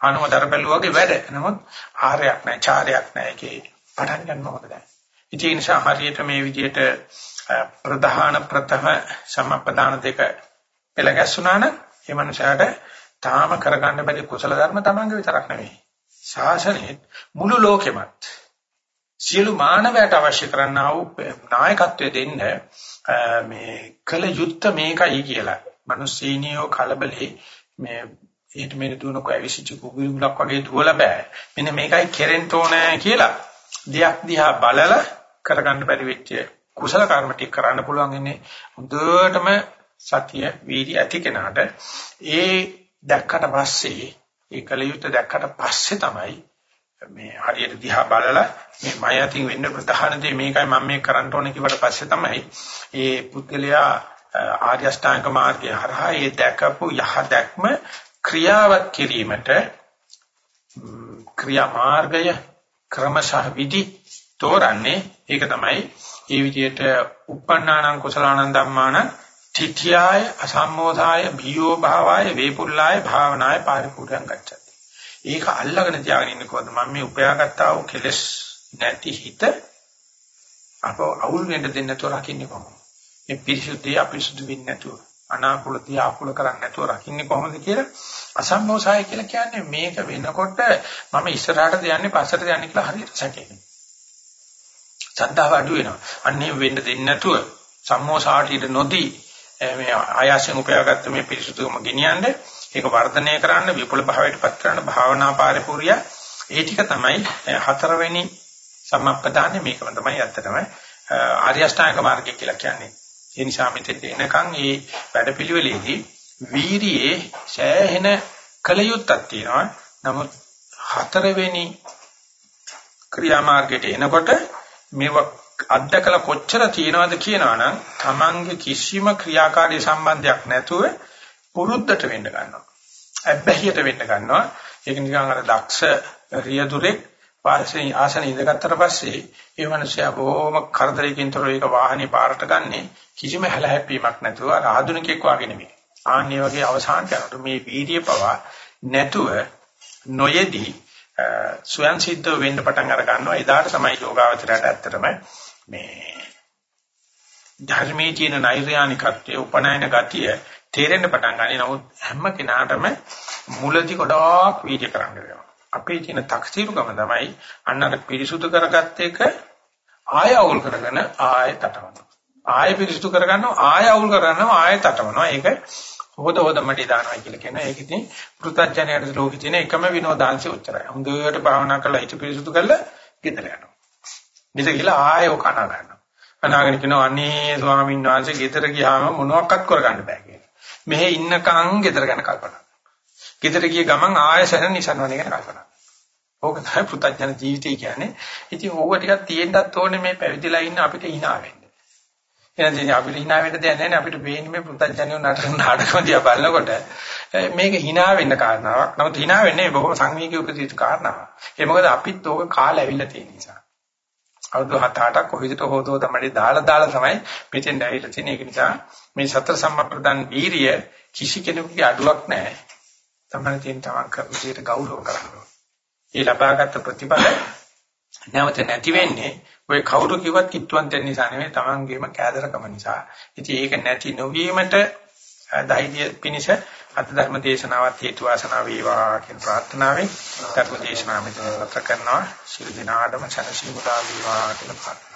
අනුමතර බැලුවාගේ වැඩ. නමුත් ආරයක් නැහැ, චාරයක් නැහැ. ඒකේ පටන් ගන්න මොකද? ඉතින් ඒ නිසා හරියට මේ විදිහට ප්‍රධාන ප්‍රථම සම්පදාන දෙක පෙළ ගැස්සුනා නම් ඒ මනුස්සයාට තාම කරගන්න බැරි කුසල ධර්ම තමන්ගේ විතරක් නෙවෙයි. ශාසනයේ මුළු ලෝකෙමත් සියලු මානවයට අවශ්‍ය කරන්නා වූ නායකත්වය දෙන්න මේ කල යුත්ත මේකයි කියලා. මිනිස්සීනියෝ කලබලේ මේ ඒට මෙන්න දුවනක ඇවිසිච්ච කුකුලක් වගේ දුවලා බෑ. මෙන්න මේකයි කෙරෙන්න ඕනේ කියලා දෙයක් දිහා බලලා කරගන්න බැරි වෙච්ච කුසල කර්ම ටික කරන්න පුළුවන් ඉන්නේ හොඳටම සතිය වීර්ය ඇති කෙනාට ඒ දැක්කට පස්සේ ඒ කලියුත් දැක්කට පස්සේ තමයි මේ හරියට දිහා බලලා මේ මය අතින් වෙන්න ප්‍රධාන දේ මේකයි මම මේ කරන්න ඕනේ කිව්වට පස්සේ තමයි ඒ පුද්ගලයා ආර්ය අෂ්ටාංග මාර්ගය හරහා ඒ දැකපු යහ දැක්ම ක්‍රියාවත් කිරීමට ක්‍රියා මාර්ගය ක්‍රමශහ විදි තෝරන්නේ ඒක තමයි ඒ විදිහට uppannānaṁ කුසලානං ධම්මාන තිත්‍යාය අසම්මෝධාය බියෝ භාවාය වේපුල්ලාය භාවනාය පරිපූර්ණං ගච්ඡති. ඒක අල්ලගෙන තියාගෙන ඉන්නකොත් මම මේ උපයාගත්තා වූ කෙලස් නැති හිත අප අවුල් වෙන්න දෙන්න නැතුව රකින්නේ කොහොමද? මේ පිරිසුද්ධිය අපිරිසුදු වෙන්නේ නැතුව අනාකූල තියා අකුල කරන්නේ නැතුව රකින්නේ කොහොමද කියලා අසම්මෝසාය කියලා කියන්නේ මේක වෙනකොට මම ඉස්සරහටද යන්නේ පස්සටද යන්නේ කියලා හරියට සැකේනවා. සද්ධාව අඩු වෙනවා. අන්නේ වෙන්න දෙන්නේ නැතුව සම්මෝසාට ඊට නොදී මේ ආයාසයෙන් උපයාගත්ත මේ පිරිසුදුම ගෙනියන්නේ ඒක වර්ධනය කරන්න විපුල භාවයට පත් කරන්න භාවනා පාරිපූර්ය ඒ ටික තමයි හතරවෙනි සම්මප්පදාන්නේ මේකම තමයි ඇත්තටම ආර්ය අෂ්ටාංග මාර්ගය කියලා කියන්නේ. ඒ නිසා මෙතෙන් එනකන් මේ වැඩපිළිවෙලේදී වීරියේ සෑහෙන කලයුත්තක් තියෙනවා. නමුත් හතරවෙනි ක්‍රියාමාර්ගයට එනකොට මේව අත්දකලා කොච්චර තියෙනවද කියනවනම් Tamange කිසිම ක්‍රියාකාරී සම්බන්ධයක් නැතුව පුරුද්දට වෙන්න ගන්නවා. අබ්බැහියට වෙන්න ගන්නවා. ඒක නිකන් අර දක්ෂ රියදුරෙක් වාසනේ ආසන ඉඳගත්තට පස්සේ ඒ මනුස්සයා බොහොම කරදරයකින් තොරව ඒක වාහනේ පාරට ගන්නේ කිසිම හැලහැප්පීමක් නැතුව අර ආධුනිකෙක් වගේ නෙමෙයි. ආන්නේ වගේ අවසානට යනකොට මේ වීර්ය පවා නැතුව නොයෙදී ස්වයන් සිද්ධ වෙන්න පටන් අර ගන්නවා. එදාට තමයි යෝගාවචරයට ඇත්තටම මේ ධර්මයේ තියෙන නෛර්යානිකත්වයේ උපනයන ගතිය තේරෙන්න පටන් ගන්නේ. නමුත් හැම කෙනාටම මුලදී ගොඩාක් වීර්ය කරන්න වෙනවා. අපේ තියෙන තක්සීරුකම තමයි අන්න අර පිරිසුදු කරගත්ත එක ආය අවුල් කරගෙන ආය තටමනවා. ආය පිරිසුදු කරගන්නවා ආය අවුල් කරගන්නවා ආය තටමනවා. ඒක හොද හොද මටි දානවා කියලා කියන ඒක ඉතින් පෘථජ්ජනයට ලෝකෙ තියෙන එකම විනෝදාංශය උච්චරයි. හොඳට භාවනා කරලා හිත පිරිසුදු කරලා ගෙදර යනවා. ගෙදර ගිහලා ආය ඔක අනා ගන්නවා. අනාගෙන කියනවා අනේ ස්වාමීන් වහන්සේ ගෙදර ගියාම මොනවත් කරගන්න බෑ කියලා. මෙහෙ ඉන්නකම් ගෙදර ගැන කල්පනා. ගෙදර ගිය ගමන් ආයසන නිසන්වන ගැන කල්පනා. ඕක තමයි පුතඥන ජීවිතය කියන්නේ. ඉතින් ඕව ටිකක් තියෙන්නත් ඕනේ මේ පැවිදිලා ඉන්න අපිට hina වෙන්න. එහෙනම් අපිට hina වෙන්න දෙයක් නැහැ අපිට පේන්නේ මේ පුතඥයෝ නටන නාටකම දිහා බලනකොට මේක hina වෙන්න කාරණාවක්. නමුත් hina වෙන්නේ බොහොම සංවේගී උපදීත කාරණාවක්. ඒ මොකද අපිත් ඕක කාලය ඇවිල්ලා තියෙන නිසා. අවුරුදු 7-8ක් කොහෙද හොතෝ තමයි දාලා දාලා තමයි මෙතෙන් ඇවිල්ලා තියෙන්නේ. ඒක නිසා මේ සතර සම්ප්‍රදාන් වීරිය කිසි කෙනෙකුගේ අඩුවක් නැහැ. තමයි තියෙන තමන් කරපු විදියට ගෞරව කරනවා. ඒ ලබාගත් ප්‍රතිඵල නැවත නැති වෙන්නේ ඔය කවුරු කිව්වත් කිට්ටුවන්තෙන් නිසා නෙවෙයි තමන්ගේම කෑදරකම නිසා. ඉතින් ඒක නැති නොවීමට ධෛර්ය පිණිස අත් ධර්ම දේශනාවත් හේතු වාසනා වේවා කියන ප්‍රාර්ථනාවෙන් ධර්ම දේශනාව මෙතන නතර කරනවා. ශිරු දිනාඩම සනසි මුදා වේවා කියලා